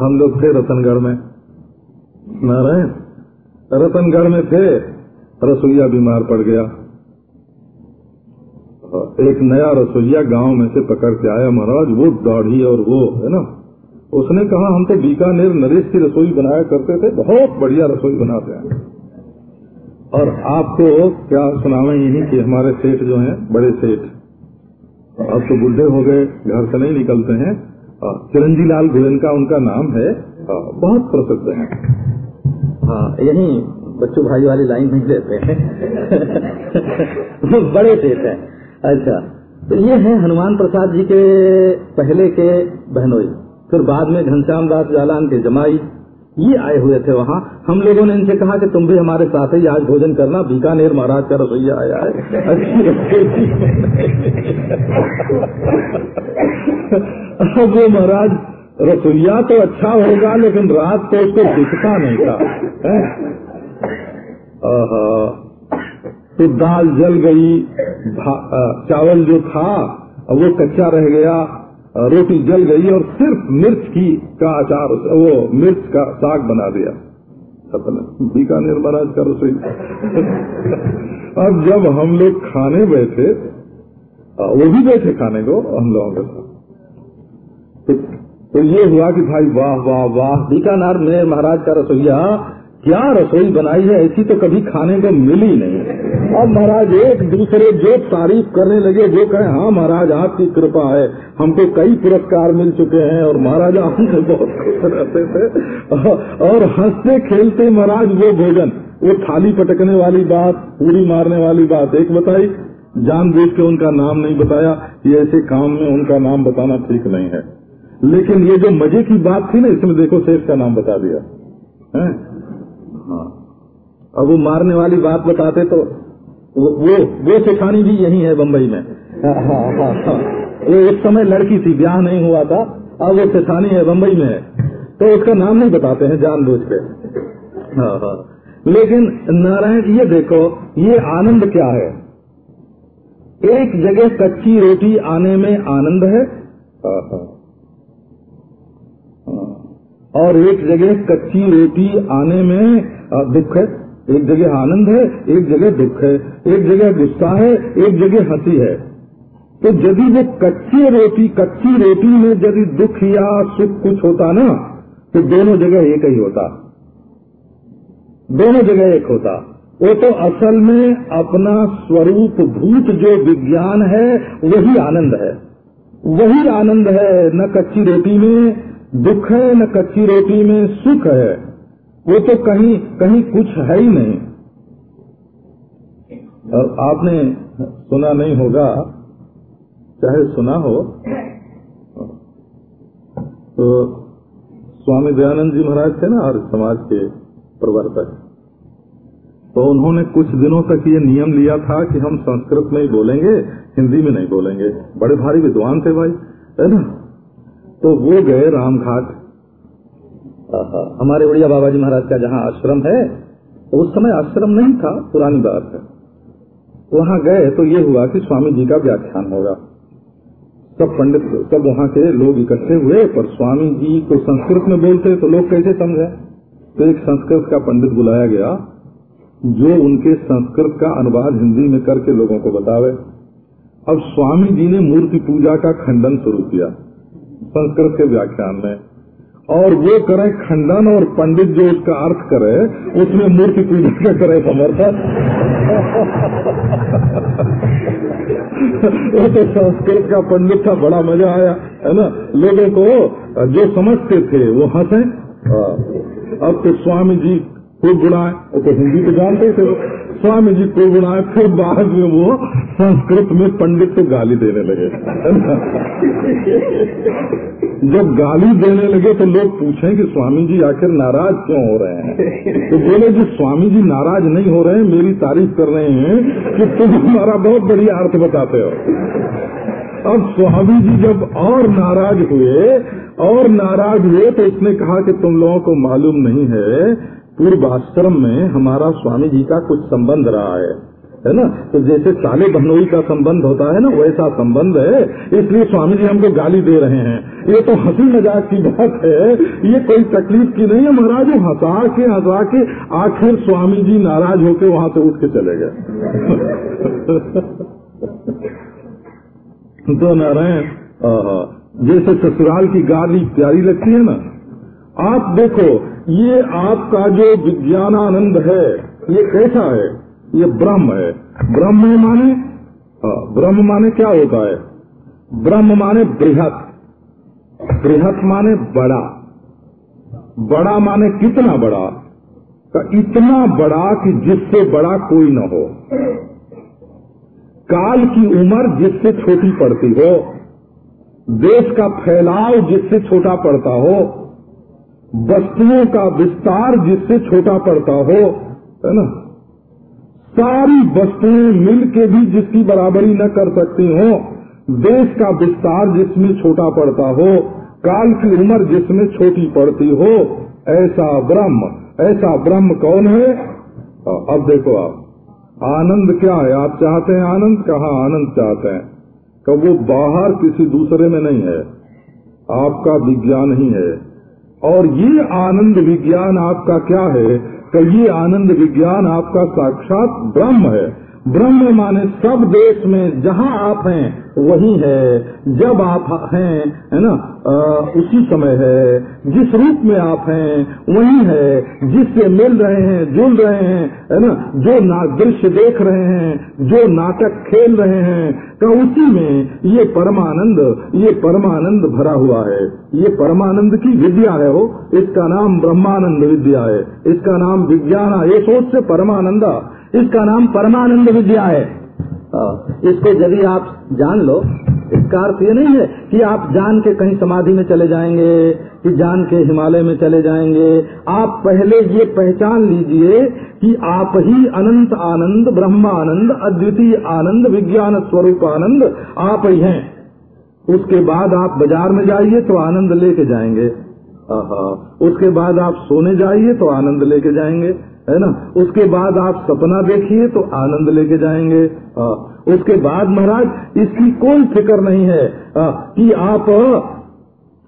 हम लोग थे रतनगढ़ में। नारायण रतनगढ़ में थे रसोईया बीमार पड़ गया। एक नया रसोईया गाँव में से पकड़ के आया महाराज, वो दाढ़ी और वो, है ना? उसने कहा, हम तो बीकानेर नरेश की रसोई बनाया करते थे, बहुत बढ़िया रसोई बनाते हैं। और आपको क्या सुनावे यही कि? हमारे सेठ जो हैं, बड़े सेठ। अब तो बुढ़े हो गए, घर से नहीं निकलते हैं। चिरंजी लाल गोयनका उनका नाम है बहुत प्रसिद्ध है। हाँ यही बच्चों भाई वाली लाइन नहीं लेते हैं। बड़े सेठ हैं। अच्छा। तो ये है हनुमान प्रसाद जी के पहले के बहनोई। फिर बाद में घनश्याम दास जालान के जमाई। ये आए हुए थे वहाँ। हम लोगों ने इनसे कहा कि तुम भी हमारे साथ ही आज भोजन करना। बीकानेर महाराज का रसोईया आया है। अब वो महाराज, रसोईया तो अच्छा होगा, लेकिन रात को उसको दिखता नहीं था। तो दाल जल गई चावल जो था वो कच्चा रह गया रोटी जल गई और सिर्फ़ मिर्च की का अचार वो मिर्च का साग बना दिया। बीकानेर महाराज का रसोई अब जब हम लोग खाने बैठे वो भी बैठे खाने को हम लोगों के साथ। तो, तो ये हुआ कि भाई वाह वाह वाह बीकानेर में महाराज का रसोईया क्या रसोई बनाई है ऐसी तो कभी खाने को मिली नहीं। अब महाराज एक दूसरे जो तारीफ़ करने लगे, जो कहे हाँ महाराज, आपकी कृपा है। हमको कई पुरस्कार मिल चुके हैं और महाराज हमसे बहुत खुश रहते थे। और हँसते खेलते महाराज वो भोजन, वो थाली पटकने वाली बात पूरी मारने वाली बात, एक बताई? जान देख के उनका नाम नहीं बताया। ये ऐसे काम में उनका नाम बताना ठीक नहीं है। लेकिन ये जो मज़े की बात थी ना, इसमें देखो शेष का नाम बता दिया। है? हाँ। अब वो मारने वाली बात बताते तो वो वो, सेठानी भी यही है बम्बई में। वो एक समय लड़की थी ब्याह नहीं हुआ था अब वो सेठानी है बम्बई में है। तो उसका नाम नहीं बताते हैं जान बूझ के। हाँ हाँ। लेकिन नारायण ये देखो ये आनंद क्या है? एक जगह कच्ची रोटी आने में आनंद हाँ, हाँ। और एक जगह कच्ची रोटी आने में दुख है। एक जगह आनंद है, एक जगह दुख है, एक जगह गुस्सा है, एक जगह हँसी है। तो यदि वो कच्ची रोटी कच्ची रोटी में यदि दुख या सुख कुछ होता ना तो दोनों जगह एक ही होता। दोनों जगह एक होता। वो तो असल में अपना स्वरूप भूत जो विज्ञान है, वही आनंद है। वही आनंद है, न कच्ची रोटी में दुख है, न कच्ची रोटी में सुख है। वो तो कहीं कहीं कुछ है ही नहीं। और आपने सुना नहीं होगा, चाहे सुना हो। तो स्वामी दयानंद जी महाराज थे ना और समाज के प्रवर्तक। तो उन्होंने कुछ दिनों तक ये नियम लिया था कि हम संस्कृत में ही बोलेंगे, हिंदी में नहीं बोलेंगे। बड़े भारी विद्वान थे भाई, है ना? तो वो गए रामघाट। हमारे उड़िया बाबा जी महाराज का जहाँ आश्रम है, उस समय आश्रम नहीं था, पुरानी बात है। वहाँ गए तो ये हुआ कि स्वामी जी का व्याख्यान होगा। सब पंडित सब वहाँ के लोग इकट्ठे हुए, पर स्वामी जी को संस्कृत में बोलते तो लोग कैसे समझे? तो एक संस्कृत का पंडित बुलाया गया, जो उनके संस्कृत का अनुवाद हिंदी में करके लोगों को बतावे। अब स्वामी जी ने मूर्ति पूजा का खंडन शुरू किया, संस्कृत के व्याख्यान में। और वो करे, खंडन और पंडित जो उसका अर्थ करे, उसमें मूर्ति पूजन का करे समर्थन वो तो संस्कृत का पंडित था, बड़ा मज़ा आया, है ना? लोगों को जो समझते थे, वो हंसे। हाँ। अब तो स्वामी जी खूब वो तो हिंदी तो जानते थे। स्वामी जी को गुणाए फिर बाद में वो संस्कृत में पंडित को गाली देने लगे। जब गाली देने लगे तो लोग पूछे कि स्वामी जी आखिर नाराज़ क्यों हो रहे हैं? तो बोले, जी, स्वामी जी नाराज़ नहीं हो रहे हैं, मेरी तारीफ़ कर रहे हैं कि तुम हमारा बहुत बढ़िया अर्थ बताते हो। अब स्वामी जी जब और नाराज़ हुए, और नाराज़ हुए तो उसने कहा कि तुम लोगों को मालूम नहीं है पूर्व आश्रम में हमारा स्वामी जी का कुछ संबंध रहा है है ना? तो जैसे साले बहनोई का संबंध होता है ना, वैसा संबंध है, इसलिए स्वामी जी हमको गाली दे रहे हैं। ये तो हँसी मज़ाक की बात है, ये कोई तकलीफ़ की नहीं है महाराज वो हंसा के हंसा के आखिर स्वामी जी नाराज़ होके वहाँ से उठ के चले गए। तो नारायण जैसे ससुराल की गाली प्यारी लगती है ना आप देखो ये आपका जो विज्ञानानंद है ये कैसा है? ये ब्रह्म है। ब्रह्म माने? हाँ, ब्रह्म माने क्या होता है? ब्रह्म माने बृहत। बृहत माने बड़ा। बड़ा माने कितना बड़ा? का इतना बड़ा कि जिससे बड़ा कोई न हो। काल की उम्र जिससे छोटी पड़ती हो देश का फैलाव जिससे छोटा पड़ता हो वस्तुओं का विस्तार जिससे छोटा पड़ता हो, है ना? सारी वस्तुएँ मिल के भी जिसकी बराबरी न कर सकती हो, देश का विस्तार जिसमें छोटा पड़ता हो, काल की उम्र जिसमें छोटी पड़ती हो, ऐसा ब्रह्म ऐसा ब्रह्म कौन है? अब देखो आप, आनंद क्या है? आप चाहते हैं आनंद? कहा आनंद चाहते हैं? कब वो बाहर किसी दूसरे में नहीं है? आपका विज्ञान ही है। और ये आनंद विज्ञान आपका क्या है? कि ये आनंद विज्ञान आपका साक्षात ब्रह्म है। ब्रह्म माने सब देश में जहाँ आप हैं वही है। जब आप हैं है ना? आ, उसी समय है। जिस रूप में आप हैं वही है। जिससे मिल रहे हैं जुल रहे हैं है ना? जो ना दृश्य देख रहे हैं जो नाटक खेल रहे हैं का उसी में ये परमानंद ये परमानंद भरा हुआ है। ये परमानंद की विद्या है वो। इसका नाम ब्रह्मानंद विद्या है। इसका नाम विज्ञान ये सोच से परमानंदा। इसका नाम परमानंद विद्या है। इसको यदि आप जान लो इसका अर्थ ये नहीं है कि आप जान के कहीं समाधि में चले जाएँगे कि जान के हिमालय में चले जाएँगे। आप पहले ये पहचान लीजिए कि आप ही अनंत आनंद ब्रह्मानंद अद्वितीय आनंद विज्ञान स्वरूप आनंद आप ही हैं। उसके बाद आप बाज़ार में जाइए तो आनंद लेके जाएँगे। उसके बाद आप सोने जाइए तो आनंद लेके जाएँगे। है ना? उसके बाद आप सपना देखिए तो आनंद लेके जाएँगे। आ, उसके बाद महाराज इसकी कोई फ़िक्र नहीं है आ, कि आप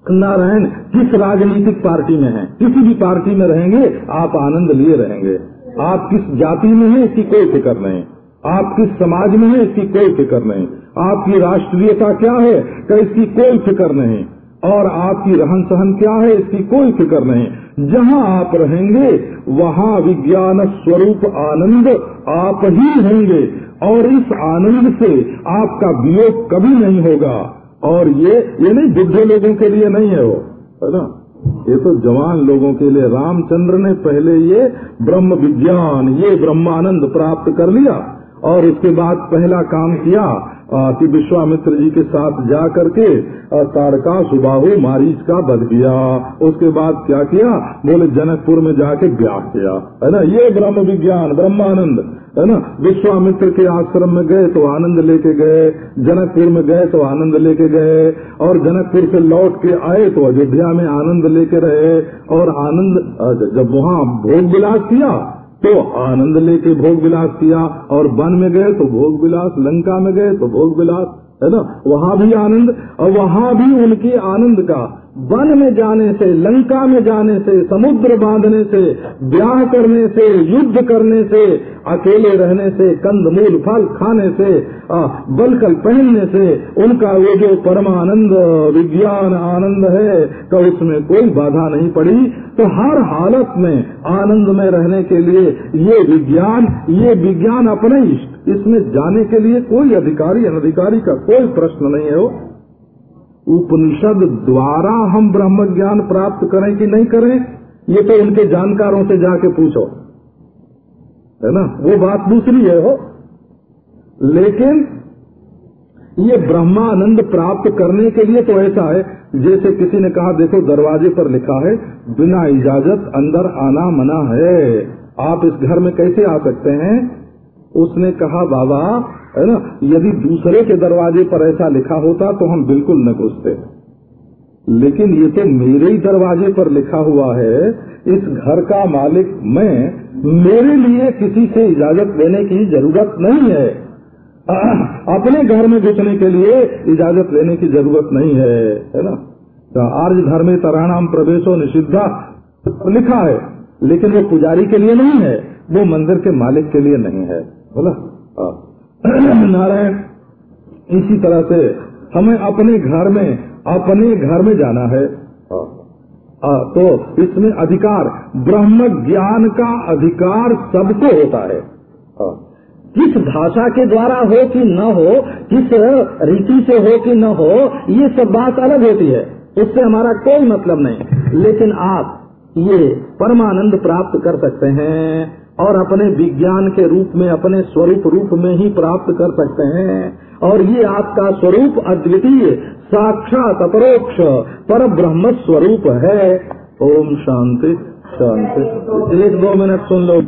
नारायण किस राजनीतिक पार्टी में हैं? किसी भी पार्टी में रहेंगे आप आनंद लिए रहेंगे। आप किस जाति में हैं इसकी कोई फ़िक्र नहीं। आप किस समाज में हैं इसकी कोई फ़िक्र नहीं। आपकी राष्ट्रीयता क्या है इसकी कोई फ़िक्र नहीं। और आपकी रहन सहन क्या है इसकी कोई फ़िक्र नहीं। जहाँ आप रहेंगे, वहाँ विज्ञान स्वरूप आनंद आप ही होंगे। और इस आनंद से आपका वियोग कभी नहीं होगा। और ये ये नहीं, बुद्धे लोगों के लिए नहीं है वो, है ना? ये तो जवान लोगों के लिए, रामचंद्र ने पहले ये ब्रह्म विज्ञान, ये ब्रह्मानंद प्राप्त कर लिया, और उसके बाद पहला काम किया कि विश्वामित्र जी के साथ जा करके ताड़का सुबाहु मारीच का बध किया। उसके बाद क्या किया? बोले, जनकपुर में जाके ब्याह किया। है ना? ये ब्रह्म विज्ञान, ब्रह्मानंद। है ना? विश्वामित्र के आश्रम में गए तो आनंद लेके गए। जनकपुर में गए तो आनंद लेके गए। और जनकपुर से लौट के आए तो अयोध्या में आनंद लेके रहे। और आनंद जब वहाँ भोग विलास किया तो आनंद लेके भोग विलास किया और वन में गए तो भोग विलास, लंका में गए तो भोग विलास, है ना? वहाँ भी आनंद और वहाँ भी उनके आनंद का वन में जाने से, लंका में जाने से, समुद्र बांधने से, ब्याह करने से, युद्ध करने से, अकेले रहने से कंदमूल फल खाने से बलकल पहनने से, उनका वो जो परमानंद, विज्ञान आनंद है तो उसमें कोई बाधा नहीं पड़ी। तो हर हालत में, आनंद में रहने के लिए, ये विज्ञान ये विज्ञान अपने इष्ट, इसमें जाने के लिए कोई अधिकारी, अनधिकारी का कोई प्रश्न नहीं है वो। उपनिषद द्वारा हम ब्रह्म ज्ञान प्राप्त करें कि नहीं करें, ये तो उनके जानकारों से जाके पूछो। है ना? वो बात दूसरी है, हो। लेकिन ये ब्रह्मानंद प्राप्त करने के लिए तो ऐसा है, जैसे किसी ने कहा, देखो, दरवाजे पर लिखा है, बिना इजाज़त अंदर आना मना है। आप इस घर में कैसे आ सकते हैं? उसने कहा, बाबा है ना? यदि दूसरे के दरवाजे पर ऐसा लिखा होता तो हम बिल्कुल न घुसते। लेकिन ये तो मेरे ही दरवाजे पर लिखा हुआ है, इस घर का मालिक मैं, मेरे लिए किसी से इजाज़त लेने की ज़रूरत नहीं है। अपने घर में घुसने के लिए इजाज़त लेने की ज़रूरत नहीं है है ना? तो आर्य में तराणाम प्रवेशो निषिद्धा लिखा है, लेकिन वो पुजारी के लिए नहीं है, वो मंदिर के मालिक के लिए नहीं है। बोला? नारायण इसी तरह से हमें अपने घर में अपने घर में जाना है। आ, तो इसमें अधिकार ब्रह्म ज्ञान का अधिकार सबको होता है। किस भाषा के द्वारा हो कि न हो किस रीति से हो कि न हो ये सब बात अलग होती है। उससे हमारा कोई मतलब नहीं। लेकिन आप ये परमानंद प्राप्त कर सकते हैं। और अपने विज्ञान के रूप में, अपने स्वरूप रूप में ही प्राप्त कर सकते हैं। और ये आपका स्वरूप अद्वितीय, साक्षात अपरोक्ष पर ब्रह्म स्वरूप है। ओम शांति शांति। एक दो मिनट सुन लो।